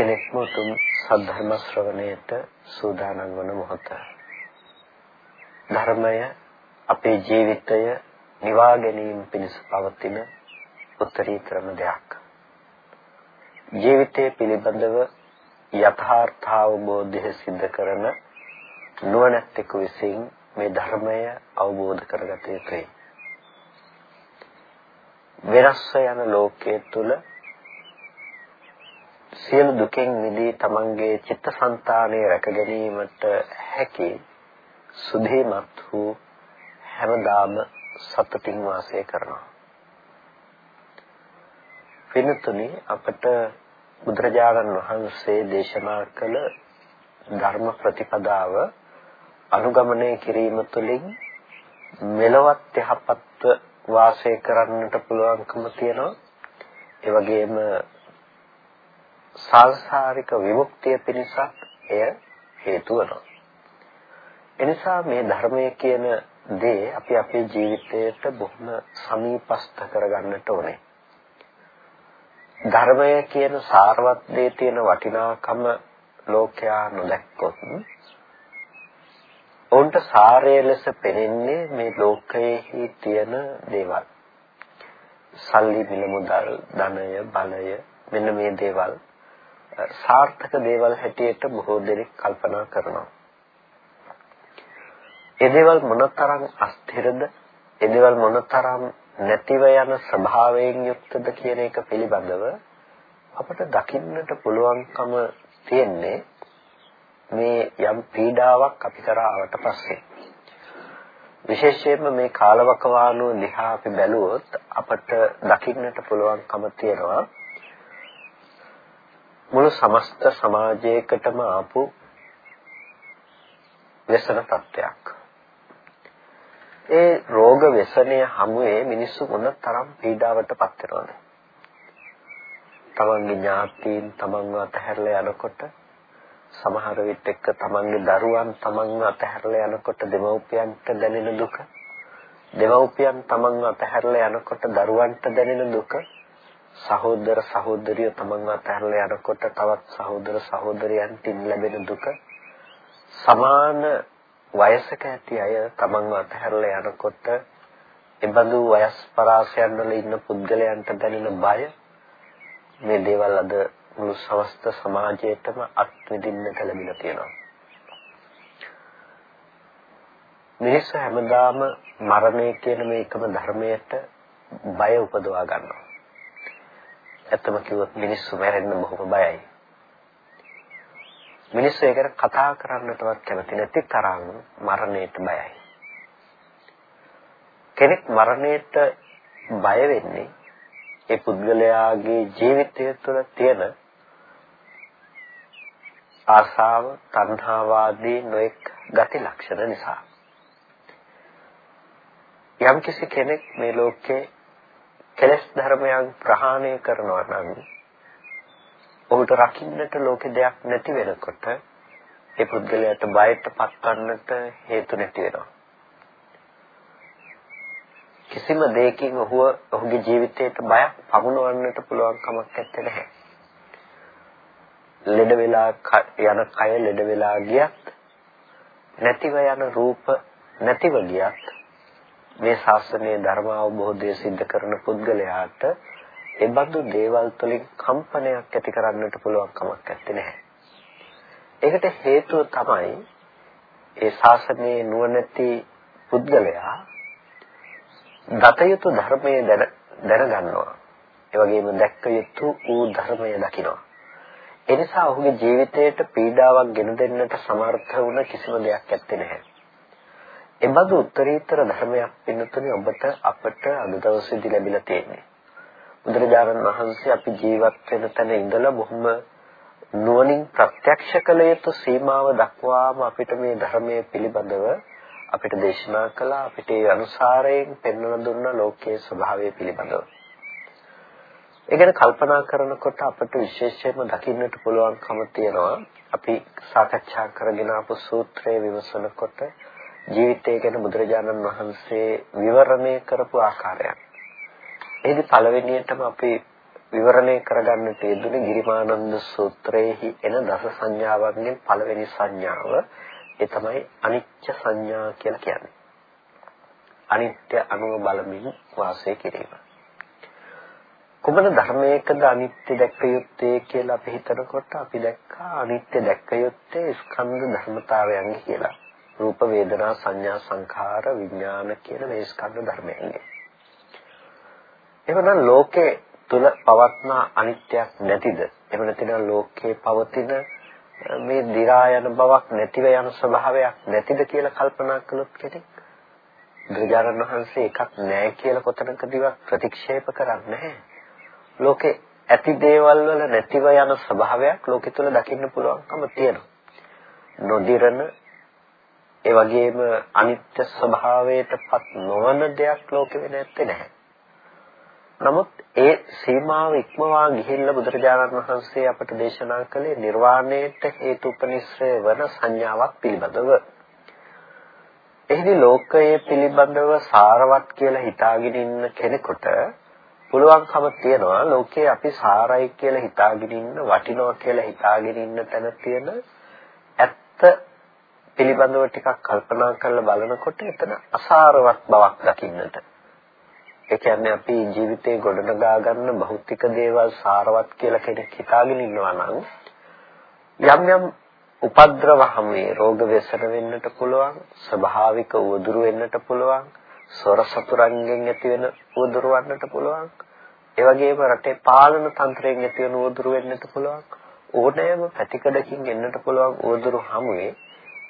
කෙනෙක්ම උතුම් සද්ධර්ම ශ්‍රවණයට සූදානම් වන මොහොත ධර්මය අපේ ජීවිතය නිවා ගැනීම පිණිස පවතින උත්තරීතරම දෙයක් ජීවිතය පිළිබඳව යථාර්ථාවබෝධය සිද්ධ කරන නුවණැත්තෙකු විසින් මේ ධර්මය අවබෝධ කරගත යුතුයි. වෙනස්ව යන ලෝකයේ තුල සියලු දුකෙන් මිදී තමන්ගේ චිත්තසංතානය රැක ගැනීමට හැකි සුධිමත් වූ හැමදාම සතුටින් වාසය කරනවා. වෙනතුනි අපට බුදුරජාණන් වහන්සේ දේශනා කළ ධර්ම ප්‍රතිපදාව අනුගමනය කිරීම තුළින් මෙලවත් යහපත්ව වාසය කරන්නට පුළුවන්කම තියෙනවා. ඒ වගේම සාංශාරික විමුක්තිය පිණිසත් එය හේතු වෙනවා. එනිසා මේ ධර්මය කියන දේ අපි අපේ ජීවිතයට බොහොම සමීපස්ත කරගන්නට ඕනේ. ධර්මය කියන සාරවත් දේ තියෙන වටිනාකම ලෝකයා නොදැක්කොත් ඔවුන්ට සාරය ලෙස පෙනෙන්නේ මේ ලෝකයේ තියෙන දේවල්. සල්ලි මිල මුදල්, ධනය, බලය මෙන්න මේ දේවල් සාර්ථක දේවල් හැටියට බොහෝ දෙනෙක් කල්පනා කරනවා. ඒ දේවල් මොනතරම් අස්ථිරද? ඒ දේවල් මොනතරම් නැතිව යන ස්වභාවයෙන් යුක්තද කියන එක පිළිබඳව අපට දකින්නට පුළුවන්කම තියෙන්නේ මේ යම් පීඩාවක් අපි කරා ආවට පස්සේ විශේෂයෙන්ම මේ කාලවකවානුව දිහා අපි බැලුවොත් අපට දකින්නට පුළුවන්කම තියෙනවා මුළු සමස්ත සමාජයකටම ආපු වෙසන තත්ත්වයක්. ඒ රෝග වෙසනය හැමුවේ මිනිස්සු මොන තරම් පීඩාවට පත් වෙනවද? තමන්ගේ ඥාතීන් තමන්ව අතහැරලා යනකොට සමහර විට එක්ක තමන්ගේ දරුවන් තමන්ව අතහැරලා යනකොට දෙමව්පියන්ට දැනෙන දුක දෙමව්පියන් තමන්ව අතහැරලා යනකොට දරුවන්ට දැනෙන දුක සහෝදර සහෝදරිය තමන්ව අතහැරලා යනකොට තවත් සහෝදර සහෝදරයන්ටින් ලැබෙන දුක සමාන වයසක ඇති අය තමන්ව අතහැරලා යනකොට එබඳු වයස් පරාසයන් වල ඉන්න පුද්ගලයන්ට දැනෙන බය මේ දේවල් අද මුළු සමස්ත සමාජයේටම අත්විඳින්නට ලැබිලා තියෙනවා. මිනිස්සු හැමදාම මරණය කියන මේ එකම ධර්මයට බය උපදවා ගන්නවා. ඇත්තම කිව්වොත් මිනිස්සු මැරෙන්න බොහොම බයයි. මිනිස්සු ඒකට කතා කරන්නටවත් කැමති නැති තරම් මරණයට බයයි. කෙනෙක් මරණයට බය වෙන්නේ ඒ පුද්ගලයාගේ ජීවිතය තුළ තියෙන ආසාව, තණ්හාවාදී නොඑක් ගති ලක්ෂණ නිසා. යම්කිසි කෙනෙක් මේ ලෝකේ කෙලස් ධර්මයන් ප්‍රහාණය කරනවා නම් ඔහුට රකින්නට ලෝකෙ දෙයක් නැති වෙනකොට ඒ පුද්ගලයාට බයට පත්වන්නට හේතු නැති වෙනවා. කිසිම දෙයකින් ඔහුව ඔහුගේ ජීවිතයට බයක් පමුණවන්නට පුළුවන් කමක් නැත්තේ නැහැ. ලෙඩ වෙලා යන කය ලෙඩ වෙලා ගියත් නැතිව යන රූප නැතිව ගියත් මේ ශාස්ත්‍රයේ ධර්ම අවබෝධය સિદ્ધ කරන පුද්ගලයාට ඒ බඳු දේවල් තුළින් කම්පනයක් ඇති කරන්නට පුළුවන් කමක් නැත්තේ. ඒකට හේතුව තමයි ඒ ශාසනයේ නුවණැති පුද්ගලයා දතයුතු ධර්මයේ දැනගන්නවා. ඒ වගේම දැක්ක යුතු ඌ ධර්මය දකිනවා. ඒ නිසා ඔහුගේ ජීවිතයට පීඩාවක් ගෙන දෙන්නට සමර්ථ වුණ කිසිම දෙයක් ඇත්තේ නැහැ. එබඳු උත්තරීතර ධර්මයක් පින්නතුනේ ඔබට අපට අද දවසේදී ලැබිලා තියෙන්නේ. බුදුරජාණන් වහන්සේ අපි ජීවත් වෙන තැන ඉඳලා බොහොම නුවණින් ප්‍රත්‍යක්ෂ කළ යුතු සීමාව දක්වාම අපිට මේ ධර්මයේ පිළිබඳව අපිට දේශනා කළා අපිට ඒ අනුසාරයෙන් පෙන්වන දුන්න ලෝකයේ ස්වභාවය පිළිබඳව. ඒ ගැන කල්පනා කරනකොට අපිට විශේෂයෙන්ම දකින්නට පුළුවන්කම තියෙනවා අපි සාකච්ඡා කරගෙන ආපු සූත්‍රයේ විමසනකොට ජීවිතය ගැන බුදුරජාණන් වහන්සේ විවරණය කරපු ආකාරයක්. එහිදී පළවෙනියටම අපි විවරණය කරගන්නට යෙදුනේ ගිරිමානන්ද සූත්‍රයේහි එන දස සංඥාවන්ගෙන් පළවෙනි සංඥාව ඒ තමයි අනිච්ච සංඥා කියලා කියන්නේ. අනිත්‍ය අනුව බලමින් වාසය කිරීම. කුමන ධර්මයකද අනිත්‍ය දැක්ක යුත්තේ කියලා අපි හිතනකොට අපි දැක්කා අනිත්‍ය දැක්ක යුත්තේ ස්කන්ධ ධර්මතාවයන්ගේ කියලා. රූප වේදනා සංඥා සංඛාර විඥාන කියන මේ ස්කන්ධ ධර්මයන්ගේ. එහෙනම් ලෝකේ තුල පවත්නා අනිත්‍යක් නැතිද? එහෙම නැතිනම් ලෝකේ පවතින මේ දි รา යන බවක් නැතිව යන ස්වභාවයක් නැතිද කියලා කල්පනා කළොත් කෙනෙක් බුදුජානක වහන්සේ එකක් නැහැ කියලා කොතනකදීවත් ප්‍රතික්ෂේප කරන්නේ නැහැ. ලෝකේ ඇති දේවල් වල නැතිව යන ස්වභාවයක් ලෝකෙ තුල දකින්න පුළුවන්කම තියෙනවා. නොදිරන ඒ වගේම අනිත්‍ය ස්වභාවයටපත් නොවන දෙයක් ලෝකෙ වෙ නැත්තේ නැහැ. නමුත් ඒ සීමාව ඉක්මවා ගිහිල්ලා බුදුරජාණන් වහන්සේ අපට දේශනා කළේ නිර්වාණයට හේතුපනිශ්‍රය වන සංඥාවක් පිළිබඳව. එහිදී ලෝකයේ පිළිබඳව සාරවත් කියලා හිතාගෙන ඉන්න කෙනෙකුට පුළුවන්කම තියනවා ලෝකේ අපි සාරයි කියලා හිතාගෙන ඉන්න වටිනවා කියලා හිතාගෙන ඉන්න තැන තියෙන ඇත්ත පිළිබඳව ටිකක් කල්පනා කරලා බලනකොට එතන අසාරවත් බවක් දකින්නට. ඒ කියන්නේ අපි ජීවිතේ ගොඩනගා ගන්න භෞතික දේවල් සාරවත් කියලා කෙනෙක් හිතාගෙන ඉන්නවා නම් යම් යම් උපද්‍රව හැමේ රෝග වෙසර වෙන්නට පුළුවන්, ස්වභාවික උදුරු වෙන්නට පුළුවන්, සොර සතුරන්ගෙන් ඇති වෙන උදුරු වන්නට පුළුවන්. ඒ වගේම රටේ පාලන තන්ත්‍රයෙන් ඇති වෙන උදුරු වෙන්නට පුළුවන්. ඕනෑම පැතිකඩකින් එන්නට පුළුවන් උදුරු හැමේ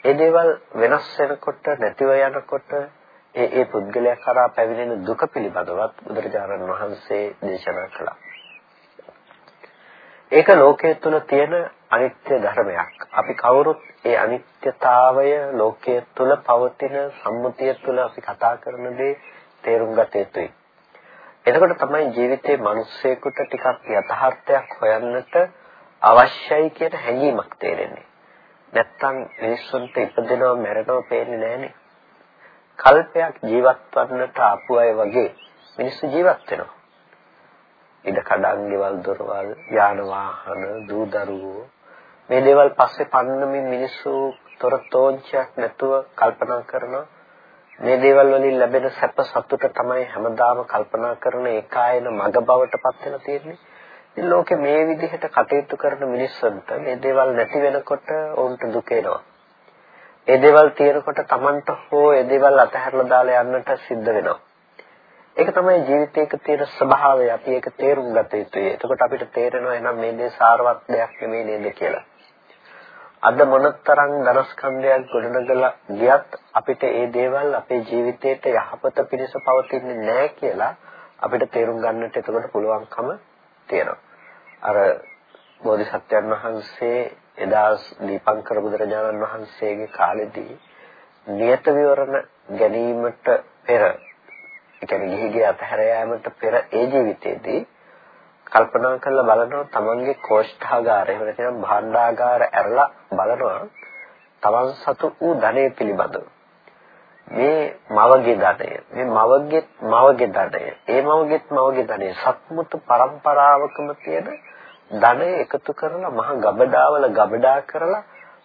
ඒ දේවල් වෙනස් වෙනකොට නැතිව යනකොට ඒ ඒ පුද්ගලයා කරා පැමිණෙන දුක පිළිබඳවත් බුදුරජාණන් වහන්සේ දේශනා කළා. ඒක ලෝකයේ තුල තියෙන අනිත්‍ය ධර්මයක්. අපි කවුරුත් ඒ අනිත්‍යතාවය ලෝකයේ තුල පවතින සම්මුතිය තුල අපි කතා කරන දේ තේරුම් ගත යුතුයි. එතකොට තමයි ජීවිතේ මිනිස්සෙකුට ටිකක් යථාර්ථයක් හොයන්නට අවශ්‍යයි කියන හැඟීමක් තේරෙන්නේ. නැත්තම් මිනිස්සුන්ට ඉපදෙනව මැරෙනව පේන්නේ නැහනේ. කල්පයක් ජීවත් වන්නට ආපු අය වගේ මිනිස්සු ජීවත් වෙනවා. ඉඩ කඩන් ගෙවල් දොරවල් යාන වාහන දූ දරුවෝ මේ දේවල් පස්සේ පන්නමින් මිනිස්සු තොරතෝංචයක් නැතුව කල්පනා කරනවා මේ දේවල් වලින් ලැබෙන සැප සතුට තමයි හැමදාම කල්පනා කරන ඒකායන මග බවට පත් වෙලා තියෙන්නේ. ඉතින් ලෝකේ මේ විදිහට කටයුතු කරන මිනිස්සුන්ට මේ දේවල් නැති වෙනකොට ඔවුන්ට දුක එනවා. ඒ දේවල් තියෙනකොට Tamanට හෝ ඒ දේවල් අතහැරලා දාලා යන්නට සිද්ධ වෙනවා. ඒක තමයි ජීවිතයක තියෙන ස්වභාවය. අපි ඒක තේරුම් ගත යුතුයි. එතකොට අපිට තේරෙනවා එහෙනම් මේ දේ සාරවත් දෙයක් නෙමෙයි නේද කියලා. අද මොනතරම් ධනස්කන්ධයක් ගොඩනගලා ගියත් අපිට ඒ දේවල් අපේ ජීවිතේට යහපත පිණිස පවතින්නේ නැහැ කියලා අපිට තේරුම් ගන්නට එතකොට පුළුවන්කම තියෙනවා. අර බෝධිසත්වයන් වහන්සේ එදා දීපංකර බුදුරජාණන් වහන්සේගේ කාලෙදී නියත විවරණ ගැනීමට පෙර ඒ කියන්නේ ගිහිගේ අතහැර යාමට පෙර ඒ ජීවිතයේදී කල්පනා කරලා බලනවා තමන්ගේ කෝෂ්ඨාගාරය එහෙම නැත්නම් භාණ්ඩාගාර ඇරලා බලනවා තමන් සතු වූ ධනෙ පිළිබඳව මේ මවගේ ධනය මේ මවගේ මවගේ ධනය ඒ මවගේත් මවගේ ධනය සත්මුතු පරම්පරාවකම තියෙන ධනය එකතු කරලා මහා ගබඩාවල ගබඩා කරලා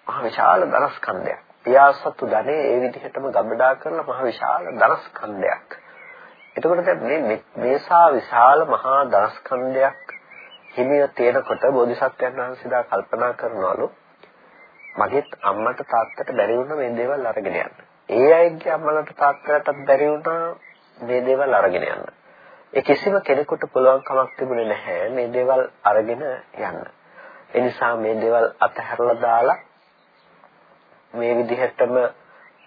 මහා විශාල ධනස්කන්ධයක්. පියාසතු ධනය ඒ විදිහටම ගබඩා කරලා මහා විශාල ධනස්කන්ධයක්. එතකොට දැන් මේ මේසා විශාල මහා ධනස්කන්ධයක් හිමිය තියෙනකොට බෝධිසත්වයන් වහන්සේලා කල්පනා කරනවලු මගේත් අම්මට තාත්තට බැරි වුණා මේ දේවල් අරගෙන යන්න. ඒ අයගේ අම්මලට තාත්තලට බැරි වුණා මේ දේවල් අරගෙන යන්න. ඒ කිසිම කෙනෙකුට පුළුවන් කමක් තිබුණේ නැහැ මේ දේවල් අරගෙන යන්න. ඒ නිසා මේ දේවල් අතහැරලා දාලා මේ විදිහටම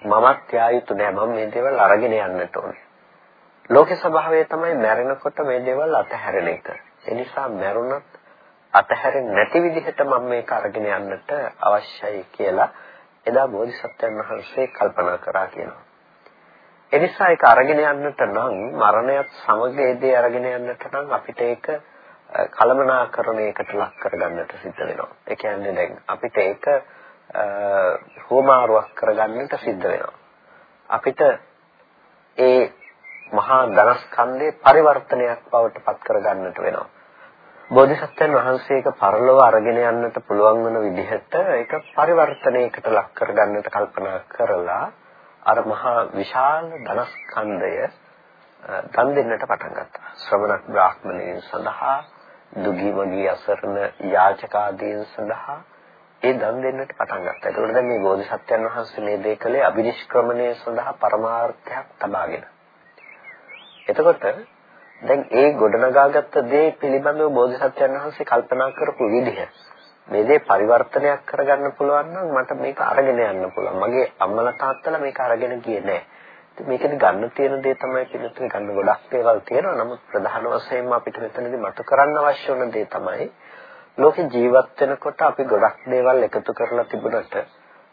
මමත් යා යුතු නෑ මම මේ දේවල් අරගෙන යන්නට ඕනේ. ලෝක ස්වභාවය තමයි මැරෙනකොට මේ දේවල් අතහැරෙන එක. ඒ නිසා මැරුණත් අතහැරෙන්නේ නැති විදිහට මම මේක අරගෙන යන්නට අවශ්‍යයි කියලා එදා බෝධිසත්වයන් වහන්සේ කල්පනා කරා කියනවා. එනිසා ඒක අරගෙන යන්නට නම් මරණයත් සමග ඒ දේ අරගෙන යන්නට නම් අපිට ඒක කලමනාකරණයකට ලක් කරගන්නට සිද්ධ වෙනවා. ඒ කියන්නේ දැන් අපිට ඒක හෝමාරුවක් කරගන්නට සිද්ධ වෙනවා. අපිට ඒ මහ මහා ධනස්කන්ධේ පරිවර්තනයක් බවට පත් කරගන්නට වෙනවා. බෝධිසත්වයන් වහන්සේක පරලොව අරගෙන යන්නට පුළුවන් වෙන විදිහට ඒක පරිවර්තනයකට ලක් කරගන්නට කල්පනා කරලා අර මහා විශාල ධනස්කන්ධය දන් දෙන්නට පටන් ගත්තා. ශ්‍රමණ බ්‍රාහ්මණයන් සඳහා දුගී මගී අසරණ යාචකාදීන් සඳහා ඒ දන් දෙන්නට පටන් ගත්තා. ඒකවල දැන් මේ බෝධිසත්වයන් වහන්සේ මේ දේ කළේ අභිනිෂ්ක්‍රමණය සඳහා පරමාර්ථයක් තබාගෙන. එතකොට දැන් ඒ ගොඩනගාගත්ත දේ පිළිබඳව බෝධිසත්වයන් වහන්සේ කල්පනා කරපු විදිහ මේ දේ පරිවර්තනයක් කරගන්න පුළුවන් නම් මට මේක අරගෙන යන්න පුළුවන්. මගේ අම්මලා තාත්තලා මේක අරගෙන ගියේ නෑ. මේකෙදි ගන්න තියෙන දේ තමයි පිළිතුරු ගන්න ගොඩක් දේවල් තියෙනවා. නමුත් ප්‍රධාන වශයෙන්ම අපිට මෙතනදී මතු කරන්න අවශ්‍ය වන දේ තමයි ලෝකේ ජීවත් වෙනකොට අපි ගොඩක් දේවල් එකතු කරලා තිබුණට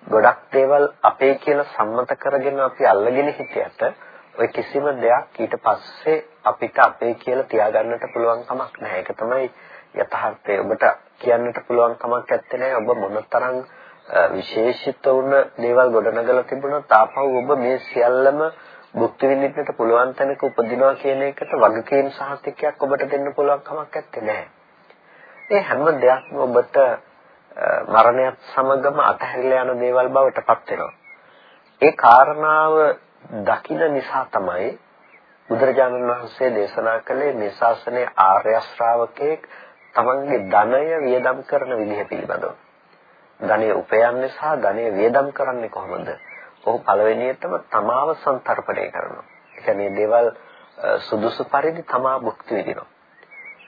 ගොඩක් දේවල් අපේ කියලා සම්මත කරගෙන අපි අල්ලගෙන හිටියට ඔය කිසිම දෙයක් ඊට පස්සේ අපිට අපේ කියලා තියාගන්නට පුළුවන් කමක් නැහැ. ඒක තමයි යථාර්ථය. ඔබට කියන්නට පුළුවන් කමක් නැත්තේ නෑ. ඔබ මොනතරම් විශේෂිත වුණ දේවල් ගොඩනගලා තිබුණත් ආපහු ඔබ මේ සියල්ලම භුක්ති විඳින්නට පුළුවන් තැනක උපදිනවා කියන එකට වගකීම් සහතිකයක් ඔබට දෙන්න පුළුවන් කමක් නැත්තේ නෑ. ඒ හැම දෙයක්ම ඔබට මරණයත් සමගම අතහැරිලා යන දේවල් බවට පත් වෙනවා. ඒ කාරණාව දකින නිසා තමයි බුදුරජාණන් වහන්සේ දේශනා කළේ මේ ශාසනයේ ආර්ය ශ්‍රාවකෙක් තමන්ගේ ධනය වියදම් කරන විදිහ පිළිබඳව. ධනය උපයන්නේ සහ ධනය වියදම් කරන්නේ කොහොමද? ඔහු පළවෙනියටම තමාව සන්තරපණය කරනවා. ඒ කියන්නේ දේවල් සුදුසු පරිදි තමා භුක්ති විඳිනවා.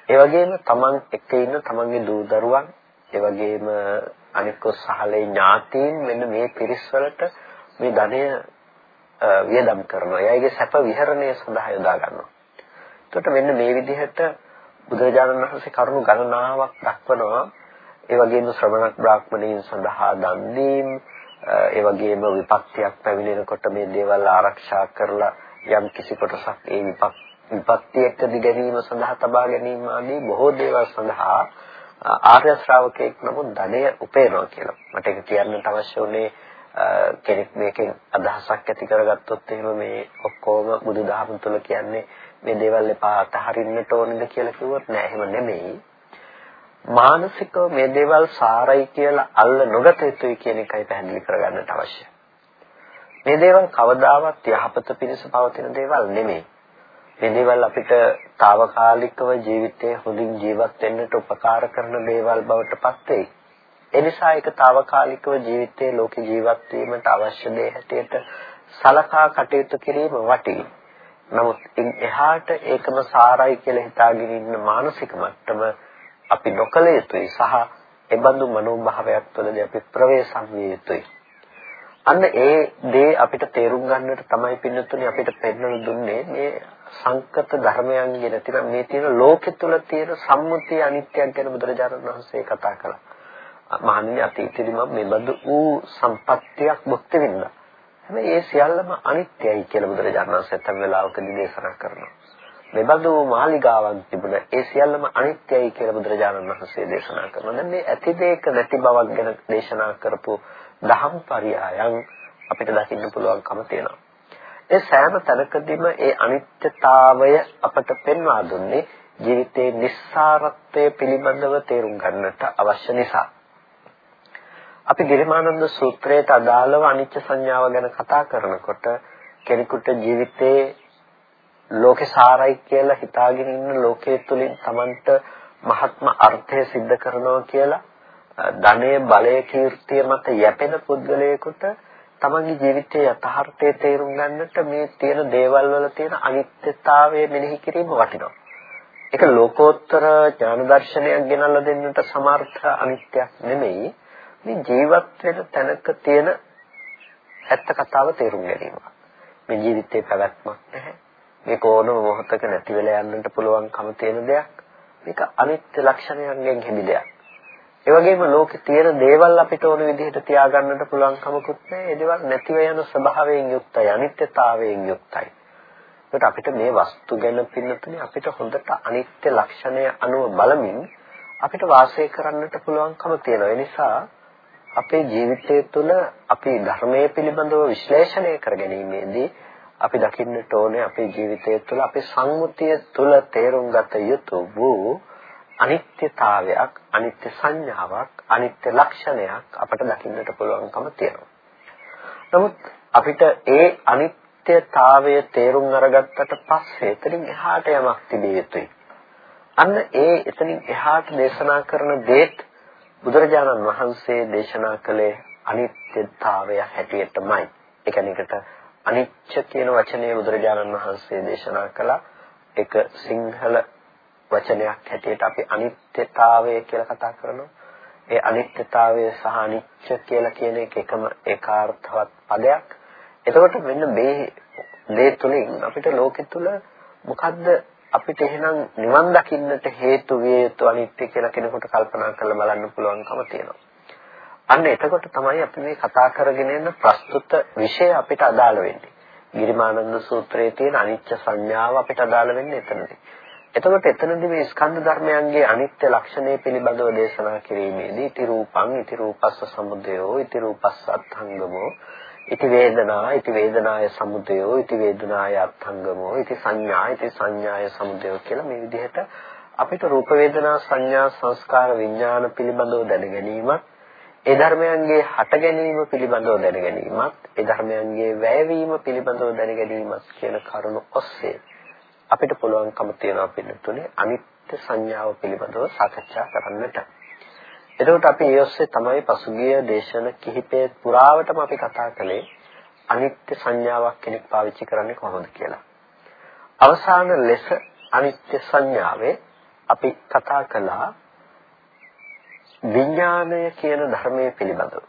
ඒ වගේම තමන් එක්ක ඉන්න තමන්ගේ දූ දරුවන් ඒ වගේම අනික සහලේ ඥාතීන් මෙන්න මේ පිරිස් වලට මේ ධනය වියදම් කරනවා. එයාගේ සැප විහරණය සඳහා යොදා ගන්නවා. එතකොට මෙන්න මේ විදිහට බුදුරජාණන් වහන්සේ කරුණු ගණනාවක් දක්වනවා. ඒ වගේම ශ්‍රමණක් බ්‍රාහ්මණීන් සඳහා දන් දීම, ඒ වගේම විපත්තියක් පැමිණෙනකොට මේ දේවල් ආරක්ෂා කරලා යම් කිසි කොටසක් ඒ විපත් විපත්තියක දිගැනීම සඳහා තබා ගැනීම ආදී බොහෝ දේවල් සඳහා ආර්ය ශ්‍රාවකෙක් නමුත් ධනය උපයනවා කියලා. මට ඒක කියන්නට අවශ්‍ය වුණේ කෙනෙක් මේකෙන් අදහසක් ඇති කරගත්තොත් එහෙම මේ ඔක්කොම බුදුදහම තුළ කියන්නේ මේ දේවල් එපා අතහරින්නට ඕනද කියලා කිව්වොත් නෑ එහෙම නෙමෙයි. මානසිකව මේ දේවල් සාරයි කියලා අල්ල නොගත යුතුයි කියන එකයි පැහැදිලි කරගන්නට අවශ්‍යයි. මේ දේවල් කවදාවත් යහපත පිණිස පවතින දේවල් නෙමෙයි. මේ දේවල් අපිට తాවකාලිකව ජීවිතේ හොඳින් ජීවත් වෙන්නට උපකාර කරන දේවල් බවට පත් වෙයි. ඒ නිසා ඒක తాවකාලිකව ජීවිතේ ලෝක ජීවත් වීමට අවශ්‍ය දේ හැටියට සලකා කටයුතු කිරීම වටී. නමුත් එහාට ඒකම සාරයි කියලා හිතාගෙන ඉන්න මානසික මට්ටම අපි නොකල යුතුයි සහ එබඳු මනෝභාවයක් තුළදී අපි ප්‍රවේශම් විය යුතුයි. අන්න ඒ දේ අපිට තේරුම් ගන්නට තමයි පින්නතුනේ අපිට පෙන්වන දුන්නේ මේ සංකත ධර්මයන්ගෙන තියෙන මේ තියෙන ලෝකෙ තුල තියෙන සම්මුතිය අනිත්‍යයක් ගැන බුදුරජාණන් වහන්සේ කතා කළා. මහන්නේ අතීතෙදි මම මේ බඳු ඌ සම්පත්තියක් භුක්ති විඳා. හැබැයි ඒ සියල්ලම අනිත්‍යයි කියලා බුදුරජාණන් වහන්සේ තම වෙලාවකදී දේශනා කරනවා. මේ බඳු මාලිගාවක් තිබුණ ඒ සියල්ලම අනිත්‍යයි කියලා බුදුරජාණන් වහන්සේ දේශනා කරනවා. දැන් මේ ඇති දෙයක නැති බවක් ගැන දේශනා කරපු දහම් පරයයන් අපිට දකින්න පුළුවන්කම තියෙනවා. ඒ සෑම තැනකදීම ඒ අනිත්‍යතාවය අපට පෙන්වා දුන්නේ ජීවිතයේ නිස්සාරත්වය පිළිබඳව තේරුම් ගන්නට අවශ්‍ය නිසා. අපි ගිරිමානන්ද සූත්‍රයට අදාළව අනිත්‍ය සංඥාව ගැන කතා කරනකොට කෙනෙකුට ජීවිතේ ලෝකේ සාරයි කියලා හිතාගෙන ඉන්න ලෝකයේ තුලින් Tamanට මහත්ම අර්ථය સિદ્ધ කරනවා කියලා ධනය බලය කීර්තිය මත යැපෙන පුද්ගලයෙකුට තමන්ගේ ජීවිතයේ යථාර්ථය තේරුම් ගන්නට මේ තියෙන දේවල් වල තියෙන අනිත්‍යතාවය මෙනෙහි කිරීම වටිනවා. ඒක ලෝකෝත්තර ඥාන දර්ශනයක් ගෙනල්ලා දෙන්නට සමර්ථ අනිත්‍යක් නෙමෙයි. මේ ජීවත් වෙන තැනක තියෙන ඇත්ත කතාව තේරුම් ගැනීම. මේ ජීවිතේ පැවැත්මක් නැහැ. මේක ඕනම මොහොතක නැති වෙලා යන්නට පුළුවන්කම තියෙන දෙයක්. මේක අනිත්‍ය ලක්ෂණයන්ගෙන් හෙබි දෙයක්. ඒ වගේම ලෝකේ තියෙන දේවල් අපිට ඕන විදිහට තියාගන්නට පුළුවන් කමකුත් නැහැ. ඒ දේවල් නැතිව යන ස්වභාවයෙන් යුක්තයි, අනිත්‍යතාවයෙන් යුක්තයි. ඒකට අපිට මේ වස්තු ගැන පින්නතුනේ අපිට හොඳට අනිත්‍ය ලක්ෂණය අනුව බලමින් අපිට වාසය කරන්නට පුළුවන්කම තියෙනවා. ඒ නිසා අපේ ජීවිතය තුළ අපි ධර්මයේ පිළිබඳව විශ්ලේෂණය කර ගැනීමේදී අපි දකින්නට ඕනේ අපේ ජීවිතය තුළ අපේ සම්මුතිය තුළ තේරුම් ගත යුතු වූ අනිත්‍යතාවයක් අනිත්‍ය සංඥාවක් අනිත්‍ය ලක්ෂණයක් අපට දකින්නට පුළුවන්කම තියෙනවා. නමුත් අපිට ඒ අනිත්‍යතාවය තේරුම් අරගත්තට පස්සේ එතනින් එහාට යමක් තිබිය යුතුයි. අන්න ඒ එතනින් එහාට දේශනා කරන දේත් බුදුරජාණන් වහන්සේ දේශනා කළේ අනිත්‍යතාවය හැටියටමයි. ඒ කියන්නේ ඒකට අනිච්ච කියන වචනේ බුදුරජාණන් වහන්සේ දේශනා කළා. ඒක සිංහල වචනයක් හැටියට අපි අනිත්‍යතාවය කියලා කතා කරනවා. ඒ අනිත්‍යතාවය සහ අනිච්ච කියලා කියන එක එකම ඒකාර්ථවත් පදයක්. එතකොට මෙන්න මේ දේ තුලින් අපිට ලෝකෙ තුල මොකද්ද අපිට එහෙනම් නිවන් දකින්නට හේතු විය යුතු අනිත්‍ය කියලා කෙනෙකුට කල්පනා කරලා බලන්න පුළුවන්කම තියෙනවා. අන්න එතකොට තමයි අපි මේ කතා කරගෙන යන ප්‍රස්තුත විෂය අපිට අදාළ වෙන්නේ. ගිරිමානන්ද සූත්‍රයේ තියෙන අනිච්ච සංඥාව අපිට අදාළ වෙන්නේ එතනදී. එතකොට එතනදී මේ ස්කන්ධ ධර්මයන්ගේ අනිත්‍ය ලක්ෂණය පිළිබඳව දේශනා කිරීමේදී ඉති රූපං ඉති රූපස්ස සමුදයෝ ඉති රූපස්ස අත්ංගමෝ ඉති වේදනා ඉති වේදනාය සමුදයෝ ඉති වේදනාය අත්ංගමෝ ඉති සංඥා ඉති සංඥාය සමුදයෝ කියලා මේ විදිහට අපිට රූප වේදනා සංඥා සංස්කාර විඥාන පිළිබඳව දැන ගැනීමත් ඒ ධර්මයන්ගේ හට ගැනීම පිළිබඳව දැන ගැනීමත් ඒ ධර්මයන්ගේ වැයවීම පිළිබඳව දැන ගැනීමත් කියන කරුණු ඔස්සේ අපිට පුළුවන්කම තියෙනවා පිළිතුනේ අනිත්‍ය සංඥාව පිළිබඳව සාකච්ඡා කරන්නට. එතකොට අපි ඒ ඔස්සේ තමයි පසුගිය දේශන කිහිපය පුරාවටම අපි කතා කළේ අනිත්‍ය සංඥාවක් කෙනෙක් පාවිච්චි කරන්නේ කොහොමද කියලා. අවසාන ලෙස අනිත්‍ය සංඥාවේ අපි කතා කළා විඥානය කියන ධර්මයේ පිළිබඳව.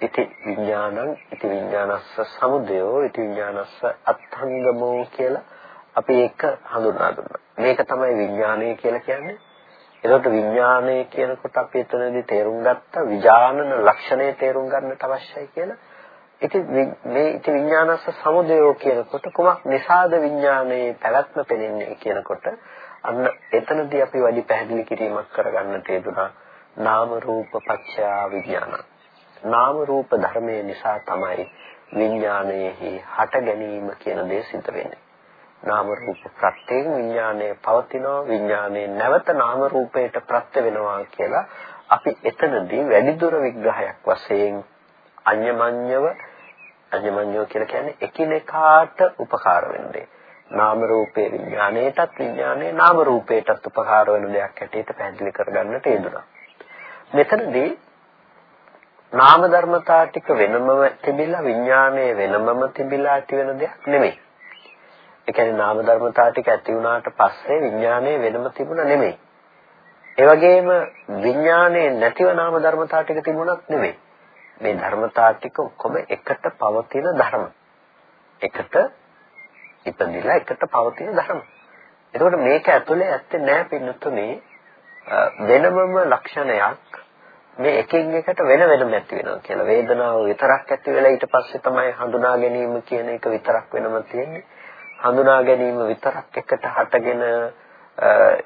ඉති විඥානං ඉති විඥානස්ස සමුදයෝ ඉති විඥානස්ස අත්ංගමෝ කියලා අපි ඒක හඳුන්වා දුන්නා. මේක තමයි විඥානය කියලා කියන්නේ. එතකොට විඥානය කියනකොට අපි එතනදී තේරුම් ගත්ත විඥානන ලක්ෂණය තේරුම් ගන්නට අවශ්‍යයි කියලා. ඉතින් මේ ඉති විඥානස්ස සමුදයෝ කියනකොට කුමක් නිසාද විඥානයේ පැවැත්ම පෙනෙන්නේ කියනකොට අන්න එතනදී අපි වැඩි පැහැදිලි කිරීමක් කරගන්නට යෙදුනා නාම රූප පත්‍යා විඥාන. නාම රූප ධර්මයේ නිසා තමයි විඥානයේහි හට ගැනීම කියන දේ සිද්ධ වෙන්නේ. නාම රූප ප්‍රත්‍යයෙන් විඥානය පවතිනවා. විඥානයේ නැවත නාම රූපයට ප්‍රත්‍ය වෙනවා කියලා අපි එතනදී වැඩිදුර විග්‍රහයක් වශයෙන් අඤ්ඤමඤ්ඤව අඤ්ඤමඤ්ඤව කියලා කියන්නේ එකිනෙකාට උපකාර වෙන්නේ. නාම රූපේ විඥාණයටත් විඥානයේ නාම රූපයටත් උපකාර වෙන දෙයක් හැටියට පැහැදිලි කරගන්නට යෙදුණා. මෙතනදී නාම ධර්මතා ටික වෙනමම තිබිලා විඥානයේ වෙනමම තිබිලා ඇති වෙන දෙයක් නෙමෙයි. ඒ කියන්නේ නාම ධර්මතා ටික ඇති වුණාට පස්සේ විඥානය වෙනම තිබුණා නෙමෙයි. ඒ වගේම විඥානයේ නැතිව නාම ධර්මතා ටික තිබුණත් නෙමෙයි. මේ ධර්මතා ටික ඔක්කොම එකට පවතින ධර්ම. එකට ඉපදිලා එකට පවතින ධර්ම. එතකොට මේක ඇතුලේ ඇත්තේ නැහැ පින්නතුනේ වෙනමම ලක්ෂණයක් මේ එකින් එකට වෙන වෙනම ඇති වෙනවා කියලා. වේදනාව විතරක් ඇති වෙලා ඊට පස්සේ තමයි හඳුනා ගැනීම කියන එක විතරක් වෙනම තියෙන්නේ. හඳුනා ගැනීම විතරක් එකට හටගෙන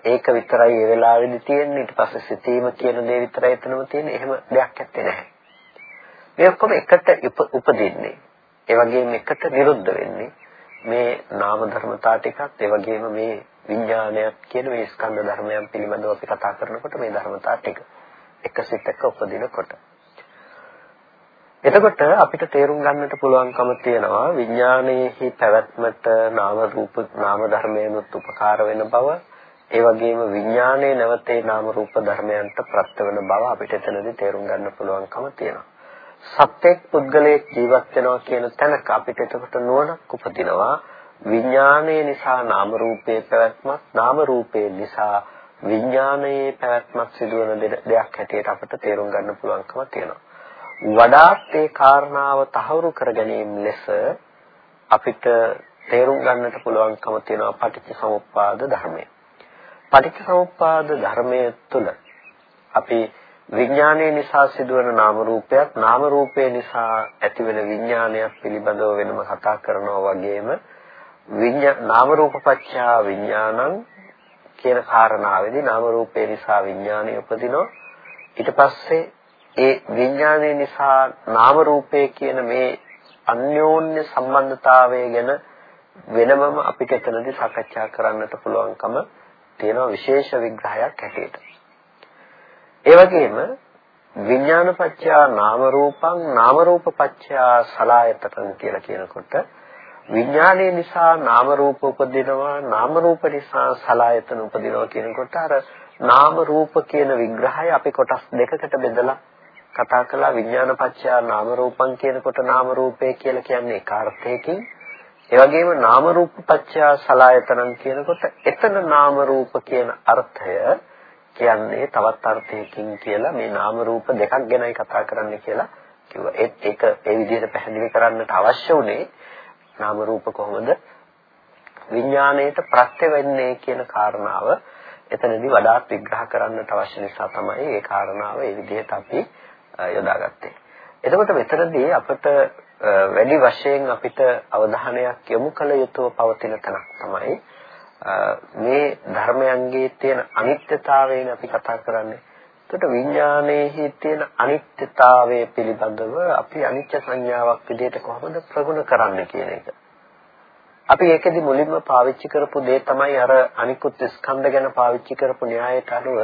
ඒක විතරයි ඒ වෙලාවේදී තියෙන්නේ. ඊට පස්සේ සිතීම කියන දේ විතරයි එතනම තියෙන්නේ. එහෙම දෙයක් ඇත්තේ නැහැ. මේ ඔක්කොම එකට උපදින්නේ. ඒ වගේම එකට නිරුද්ධ වෙන්නේ මේ නාම ධර්මතා ටිකත් ඒ වගේම මේ විඥානයත් කියන මේ ස්කන්ධ ධර්මයන් පිළිබඳව අපි කතා කරනකොට මේ ධර්මතා ටික එක සිතක උපදිනකොට. එතකොට අපිට තේරුම් ගන්නට පුළුවන්කම තියෙනවා විඥානයේහි පැවැත්මට නාම රූප නාම ධර්මයන්ුත් උපකාර වෙන බව. ඒ වගේම විඥානයේ නැවතේ නාම රූප ධර්මයන්ට ප්‍රත්‍ය වෙන බව අපිට එතනදී තේරුම් ගන්න පුළුවන්කම තියෙනවා. සත්‍යෙක් පුද්ගලයෙක් ජීවත් වෙනවා කියන තැනක අපිට එතකොට නුවණක් උපදිනවා. විඥානයේ නිසා නාම රූපයේ පැවැත්මක් නාම රූපයේ නිසා විඥානයේ පැවැත්මක් සිදුවන දෙයක් හැටියට අපිට තේරුම් ගන්න පුළුවන්කම තියෙනවා. වඩාත් ඒ කාරණාව තහවුරු කර ගැනීම ලෙස අපිට තේරුම් ගන්නට පුළුවන්කම තියෙනවා පටිච්චසමුප්පාද ධර්මය. පටිච්චසමුප්පාද ධර්මය තුළ අපි විඥානයේ නිසා සිදුවන නාම රූපයක් නාම රූපය නිසා ඇතිවෙන විඥානයක් පිළිබඳව වෙනම කතා කරනවා වගේම නාම රූපපච්චා විඥානං කියන කාරණාවේදී නාම රූපය නිසා විඥානය උපදිනවා ඊට පස්සේ ඒ විඥානය නිසා නාම රූපය කියන මේ අන්‍යෝන්‍ය සම්බන්ධතාවය ගැන වෙනමම අපිට එතනදී සාකච්ඡා කරන්නට පුළුවන්කම තියෙන විශේෂ විග්‍රහයක් හැටියට. ඒ වගේම විඥානපච්චයා නාම රූපං නාම රූපපච්චයා සලායතන කියලා කියනකොට විඥානයේ නිසා නාම රූප උපදිනවා නාම රූප නිසා සලායතන උපදිනවා කියනකොට අර නාම රූප කියන විග්‍රහය අපි කොටස් දෙකකට බෙදලා කතා කළා විඥානපච්චයා නාම රූපං කියනකොට නාම රූපය කියලා කියන්නේ ඒක අර්ථයකින් ඒ වගේම නාම රූප පත්‍ය සලායතනං කියනකොට එතන නාම රූප කියන අර්ථය කියන්නේ තවත් අර්ථයකින් කියලා මේ නාම රූප දෙකක් ගැනයි කතා කරන්න කියලා කිව්වා. ඒක ඒ විදිහට පැහැදිලි කරන්නට අවශ්‍ය උනේ නාම රූප කොහොමද විඥාණයට ප්‍රත්‍ය වෙන්නේ කියන කාරණාව එතනදී වඩාත් විග්‍රහ කරන්නට අවශ්‍ය නිසා තමයි ඒ කාරණාව ඒ විදිහට අපි යොදාගත්තේ. එතකොට මෙතනදී අපිට වැඩි වශයෙන් අපිට අවධානයක් යොමු කළ යුතුව පවතින තැනක් තමයි මේ ධර්මයන්ගේ තියෙන අනිත්‍යතාවයෙන් අපි කතා කරන්නේ. එතකොට විඥානයේහි තියෙන අනිත්‍යතාවය පිළිබඳව අපි අනිත්‍ය සංඥාවක් විදිහට කොහොමද ප්‍රගුණ කරන්න කියන එක. අපි ඒකෙදි මුලින්ම පාවිච්චි කරපු දේ තමයි අර අනිකුත් ස්කන්ධ ගැන පාවිච්චි කරපු න්‍යායයට අනුව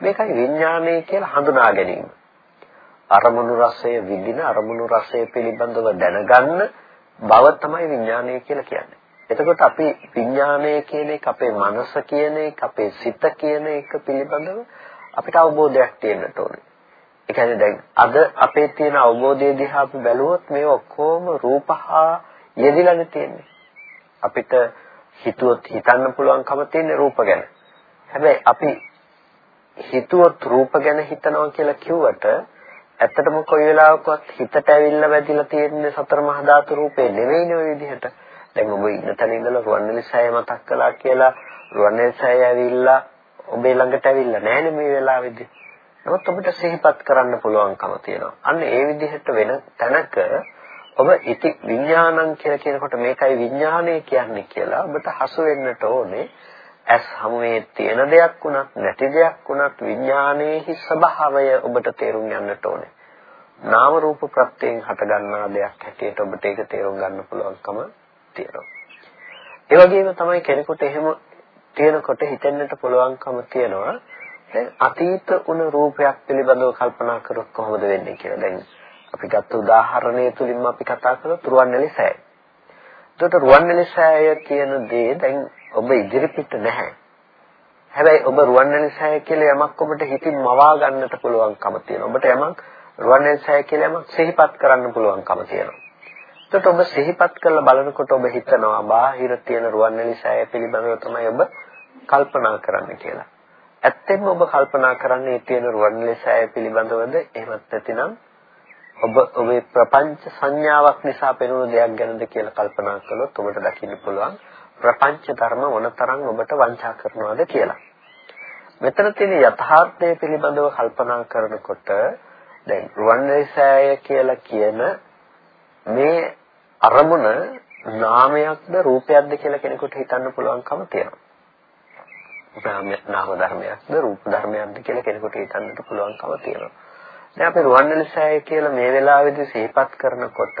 මේකයි විඥානය කියලා හඳුනා ගැනීම. අරමුණු රසය විඳින අරමුණු රසය පිළිබඳව දැනගන්න බව තමයි විඥානය කියලා කියන්නේ. එතකොට අපි විඥානය කියන එක අපේ මනස කියන එක අපේ සිත කියන එක පිළිබඳව අපිට අවබෝධයක් තියෙන්නට ඕනේ. ඒ කියන්නේ දැන් අද අපේ තියෙන අවබෝධය දිහා අපි බැලුවොත් මේ ඔක්කොම රූපහා යෙදිලානේ තියෙන්නේ. අපිට හිතුවොත් හිතන්න පුළුවන්කම තියෙන රූප ගැන. හැබැයි අපි හිතුවොත් රූප ගැන හිතනවා කියලා කිව්වට ඇත්තටම කොයි වෙලාවකවත් හිතට ඇවිල්ලා වැදිලා තියෙන සතර මහා ධාතු රූපේ නෙවෙයිනේ ওই විදිහට. දැන් ඔබ ඉන්න තැන ඉඳලා රුවන්වැලි සෑය මතක් කළා කියලා රුවන්වැලි සෑය ඇවිල්ලා ඔබේ ළඟට ඇවිල්ලා නැහැනේ මේ වෙලාවේදී. නමුත් ඔබට සිහිපත් කරන්න පුළුවන්කම තියෙනවා. අන්න ඒ විදිහට වෙන තැනක ඔබ ඉති විඥානං කියලා කියනකොට මේකයි විඥානය කියන්නේ කියලා ඔබට හසු වෙන්නට ඕනේ. ඇස් හමුවේ තියෙන දෙයක් වුණත් නැති දෙයක් වුණත් විඥානයේහි ස්වභාවය ඔබට තේරුම් ගන්නට ඕනේ. නාම රූප ප්‍රත්‍යයෙන් හටගන්නා දෙයක් හැටියට ඔබට ඒක තේරුම් ගන්න පුළුවන්කම තියෙනවා. ඒ වගේම තමයි කෙනෙකුට එහෙම තියෙනකොට හිතෙන්නට පුළුවන්කම තියෙනවා දැන් අතීත වුණ රූපයක් පිළිබඳව කල්පනා කරොත් කොහොමද වෙන්නේ කියලා. දැන් අපි ගත්ත උදාහරණය තුලින්ම අපි කතා කළොත් රුවන්වැලි සෑය. එතකොට රුවන්වැලි සෑය කියන දේ දැන් ඔබ ඉදිරිපිට නැහැ. හැබැයි ඔබ රුවන්වැලි සෑය කියලා යමක් ඔබට හිතින් මවා ගන්නට පුළුවන්කම තියෙනවා. ඔබට යමක් රුවන්වැලි සෑය කියලා යමක් සිහිපත් කරන්න පුළුවන්කම තියෙනවා. එතකොට ඔබ සිහිපත් කරලා බලනකොට ඔබ හිතනවා බාහිර තියෙන රුවන්වැලි සෑය පිළිබඳව තමයි ඔබ කල්පනා කරන්න කියලා. ඇත්තෙන්ම ඔබ කල්පනා කරන්නේ තියෙන රුවන්වැලි සෑය පිළිබඳවද එහෙමත් නැතිනම් ඔබ ඔබේ ප්‍රපංච සංඥාවක් නිසා පෙනුණු දෙයක් ගැනද කියලා කල්පනා කළොත් ඔබට දකින්න පුළුවන් ප්‍රපංච ධර්ම මොනතරම් ඔබට වංචා කරනවද කියලා. මෙතන තියෙන යථාර්ථය පිළිබඳව කල්පනා කරනකොට දැන් රුවන්වැලිසෑය කියලා කියන මේ අරමුණ නාමයක්ද රූපයක්ද කියලා කෙනෙකුට හිතන්න පුළුවන්කම තියෙනවා. නාම ධර්මයක්ද රූප ධර්මයක්ද කියලා කෙනෙකුට හිතන්නට පුළුවන්කම තියෙනවා. දැන් අපි රුවන්වැලිසෑය කියලා මේ වෙලාවේදී සිහිපත් කරනකොට